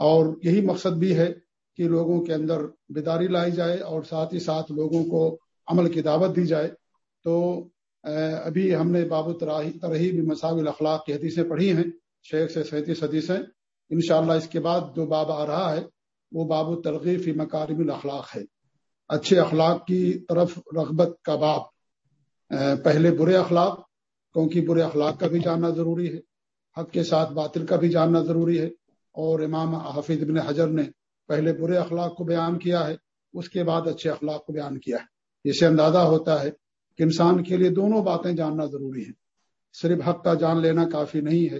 اور یہی مقصد بھی ہے کہ لوگوں کے اندر بیداری لائی جائے اور ساتھ ہی ساتھ لوگوں کو عمل کی دعوت دی جائے۔ تو ابھی ہم نے باب ترہی بھی مساوی اخلاق کی حدیثیں پڑھی ہیں، شیخ سے سینتیس حدیثیں۔ انشاءاللہ اس کے بعد جو باب آ رہا ہے، وہ باب و فی مکارم الاخلاق ہے۔ اچھے اخلاق کی طرف رغبت کا باب۔ پہلے برے اخلاق، کیونکہ برے اخلاق کا بھی جاننا ضروری ہے، حق کے ساتھ باطل کا بھی جاننا ضروری ہے۔ اور امام حافظ ابن حجر نے پہلے برے اخلاق کو بیان کیا ہے، اس کے بعد اچھے اخلاق کو بیان کیا ہے۔ اسے اندازہ ہوتا ہے کہ انسان کے لیے دونوں باتیں جاننا ضروری ہیں۔ صرف حق کا جان لینا کافی نہیں ہے،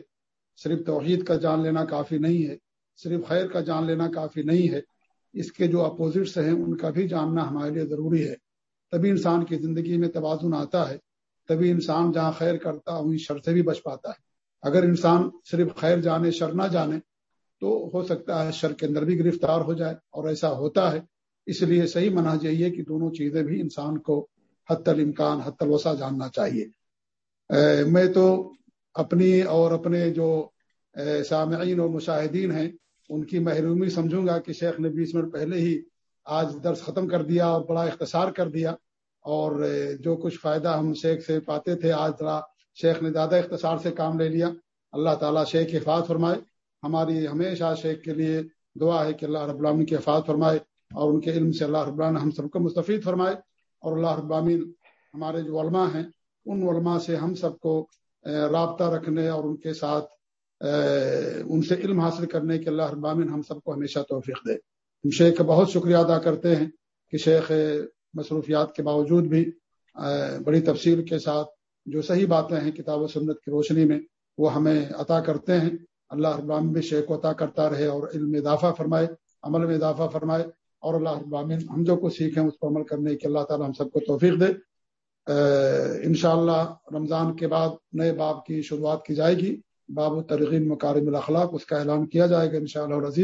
صرف توحید کا جان لینا کافی نہیں ہے، صرف خیر کا جان لینا کافی نہیں ہے۔ اس کے جو اپوزٹس ہیں، ان کا بھی جاننا ہمارے لیے ضروری ہے۔ تبھی انسان کی زندگی میں توازن آتا ہے، تبھی انسان جہاں خیر کرتا، وہیں شر سے بھی بچ پاتا ہے۔ اگر انسان صرف خیر جانے، شر نہ جانے تو ہو سکتا ہے شر کے اندر بھی گرفتار ہو جائے اور ایسا ہوتا ہے۔ اس لیے صحیح منا چاہیے کہ دونوں چیزیں بھی انسان کو حت الامکان حت الوسا جاننا چاہیے۔ میں تو اپنی اور اپنے جو سامعین اور مشاہدین ہیں، ان کی محرومی سمجھوں گا کہ شیخ نے بیس منٹ پہلے ہی آج درس ختم کر دیا اور بڑا اختصار کر دیا۔ اور جو کچھ فائدہ ہم شیخ سے پاتے تھے، آج ذرا شیخ نے زیادہ اختصار سے کام لے لیا۔ اللہ تعالیٰ شیخ حفاظ فرمائے۔ ہماری ہمیشہ شیخ کے لیے دعا ہے کہ اللہ رب العالمین کی حفاظت فرمائے اور ان کے علم سے اللہ رب العالمین ہم سب کو مستفید فرمائے اور اللہ رب العالمین ہمارے جو علماء ہیں، ان علماء سے ہم سب کو رابطہ رکھنے اور ان کے ساتھ ان سے علم حاصل کرنے کے اللہ ابامن ہم سب کو ہمیشہ توفیق دے۔ ہم شیخ کا بہت شکریہ ادا کرتے ہیں کہ شیخ مصروفیات کے باوجود بھی بڑی تفصیل کے ساتھ جو صحیح باتیں ہیں کتاب و سنت کی روشنی میں، وہ ہمیں عطا کرتے ہیں۔ اللہ ابامن بھی شیخ کو عطا کرتا رہے اور علم اضافہ فرمائے، عمل میں اضافہ فرمائے اور اللہ ابامن ہم جو کچھ سیکھیں اس کو عمل کرنے کے اللہ تعالی ہم سب کو توفیق دے۔ انشاءاللہ اللہ رمضان کے بعد نئے باب کی شروعات کی جائے گی۔ باب و مکارم الاخلاق، اس کا اعلان کیا جائے گا انشاءاللہ شاء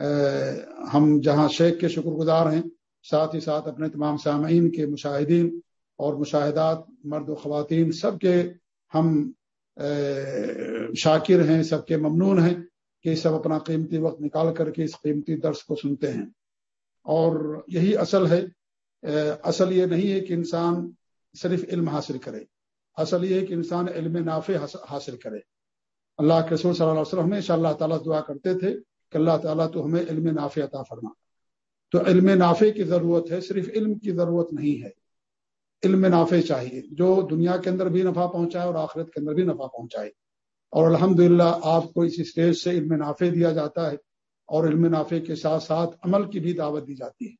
اللہ ہم جہاں شیخ کے شکر گزار ہیں، ساتھ ہی ساتھ اپنے تمام سامعین کے مشاہدین اور مشاہدات، مرد و خواتین، سب کے ہم شاکر ہیں، سب کے ممنون ہیں کہ سب اپنا قیمتی وقت نکال کر کے اس قیمتی درس کو سنتے ہیں۔ اور یہی اصل ہے اصل یہ نہیں ہے کہ انسان صرف علم حاصل کرے، اصل یہ ہے کہ انسان علم نافع حاصل کرے۔ اللہ کے رسول صلی اللہ علیہ وسلم ہمیشہ اللہ تعالیٰ دعا کرتے تھے کہ اللہ تعالیٰ تو ہمیں علم نافع عطا فرما۔ تو علم نافع کی ضرورت ہے، صرف علم کی ضرورت نہیں ہے۔ علم نافع چاہیے، جو دنیا کے اندر بھی نفع پہنچائے اور آخرت کے اندر بھی نفع پہنچائے۔ اور الحمد آپ کو اس اسٹیج سے علم نافع دیا جاتا ہے اور علم نافع کے ساتھ ساتھ عمل کی بھی دعوت دی جاتی ہے۔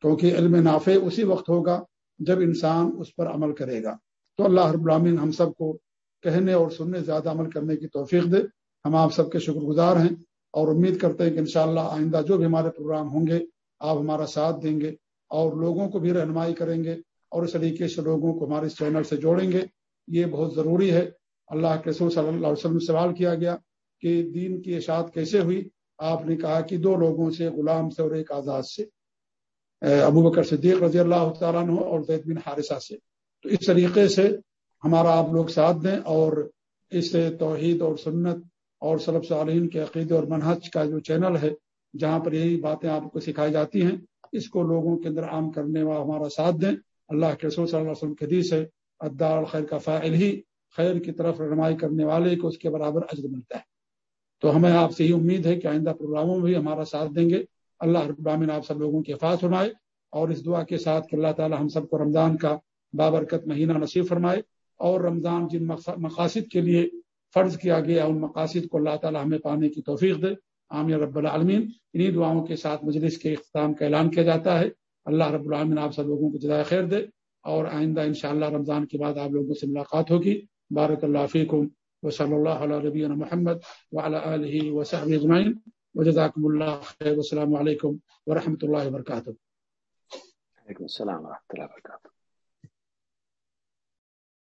کیونکہ علم نافع اسی وقت ہوگا جب انسان اس پر عمل کرے گا۔ تو اللہ رب العالمین ہم سب کو کہنے اور سننے، زیادہ عمل کرنے کی توفیق دے۔ ہم آپ سب کے شکر گزار ہیں اور امید کرتے ہیں کہ انشاءاللہ آئندہ جو بھی ہمارے پروگرام ہوں گے، آپ ہمارا ساتھ دیں گے اور لوگوں کو بھی رہنمائی کریں گے۔ اور اس طریقے سے لوگوں کو ہمارے اس چینل سے جوڑیں گے۔ یہ بہت ضروری ہے۔ اللہ کے رسول صلی اللہ علیہ وسلم سوال کیا گیا کہ دین کی اشاعت کیسے ہوئی؟ آپ نے کہا کہ دو لوگوں سے، غلام سے اور ایک آزاد سے ابو بکر صدیق رضی اللہ تعالیٰ عنہ اور زید بن حارثہ سے۔ تو اس طریقے سے ہمارا آپ لوگ ساتھ دیں اور اس توحید اور سنت اور صلب صالحین کے عقید اور منحج کا جو چینل ہے، جہاں پر یہی باتیں آپ کو سکھائی جاتی ہیں، اس کو لوگوں کے اندر عام کرنے والا ہمارا ساتھ دیں۔ اللہ کے رسول صلی اللہ علیہ وسلم کے حدیث ہے ادار خیر کا فائل ہی خیر کی طرف رہنمائی کرنے والے کو اس کے برابر اجر ملتا ہے۔ تو ہمیں آپ سے ہی امید ہے کہ آئندہ پروگراموں میں بھی ہمارا ساتھ دیں گے۔ اللہ رب العالمین آپ سب لوگوں کے حفاظ فرمائے اور اس دعا کے ساتھ کہ اللہ تعالی ہم سب کو رمضان کا بابرکت مہینہ نصیب فرمائے اور رمضان جن مقاصد کے لیے فرض کیا گیا ان مقاصد کو اللہ تعالی ہمیں پانے کی توفیق دے۔ عامر رب العالمین۔ انہی دعاؤں کے ساتھ مجلس کے اختتام کا اعلان کیا جاتا ہے۔ اللہ رب العالمین آپ سب لوگوں کو جزائے خیر دے اور آئندہ انشاءاللہ رمضان کے بعد آپ لوگوں سے ملاقات ہوگی۔ بارک اللہ فیکم و صلی اللہ علیہ ربی محمد وعلى وصحبہ اجمعین۔ وجزاکم اللہ خیر۔ والسلام علیکم ورحمۃ اللہ وبرکاتہ۔ وعلیکم السلام ورحمۃ اللہ وبرکاتہ۔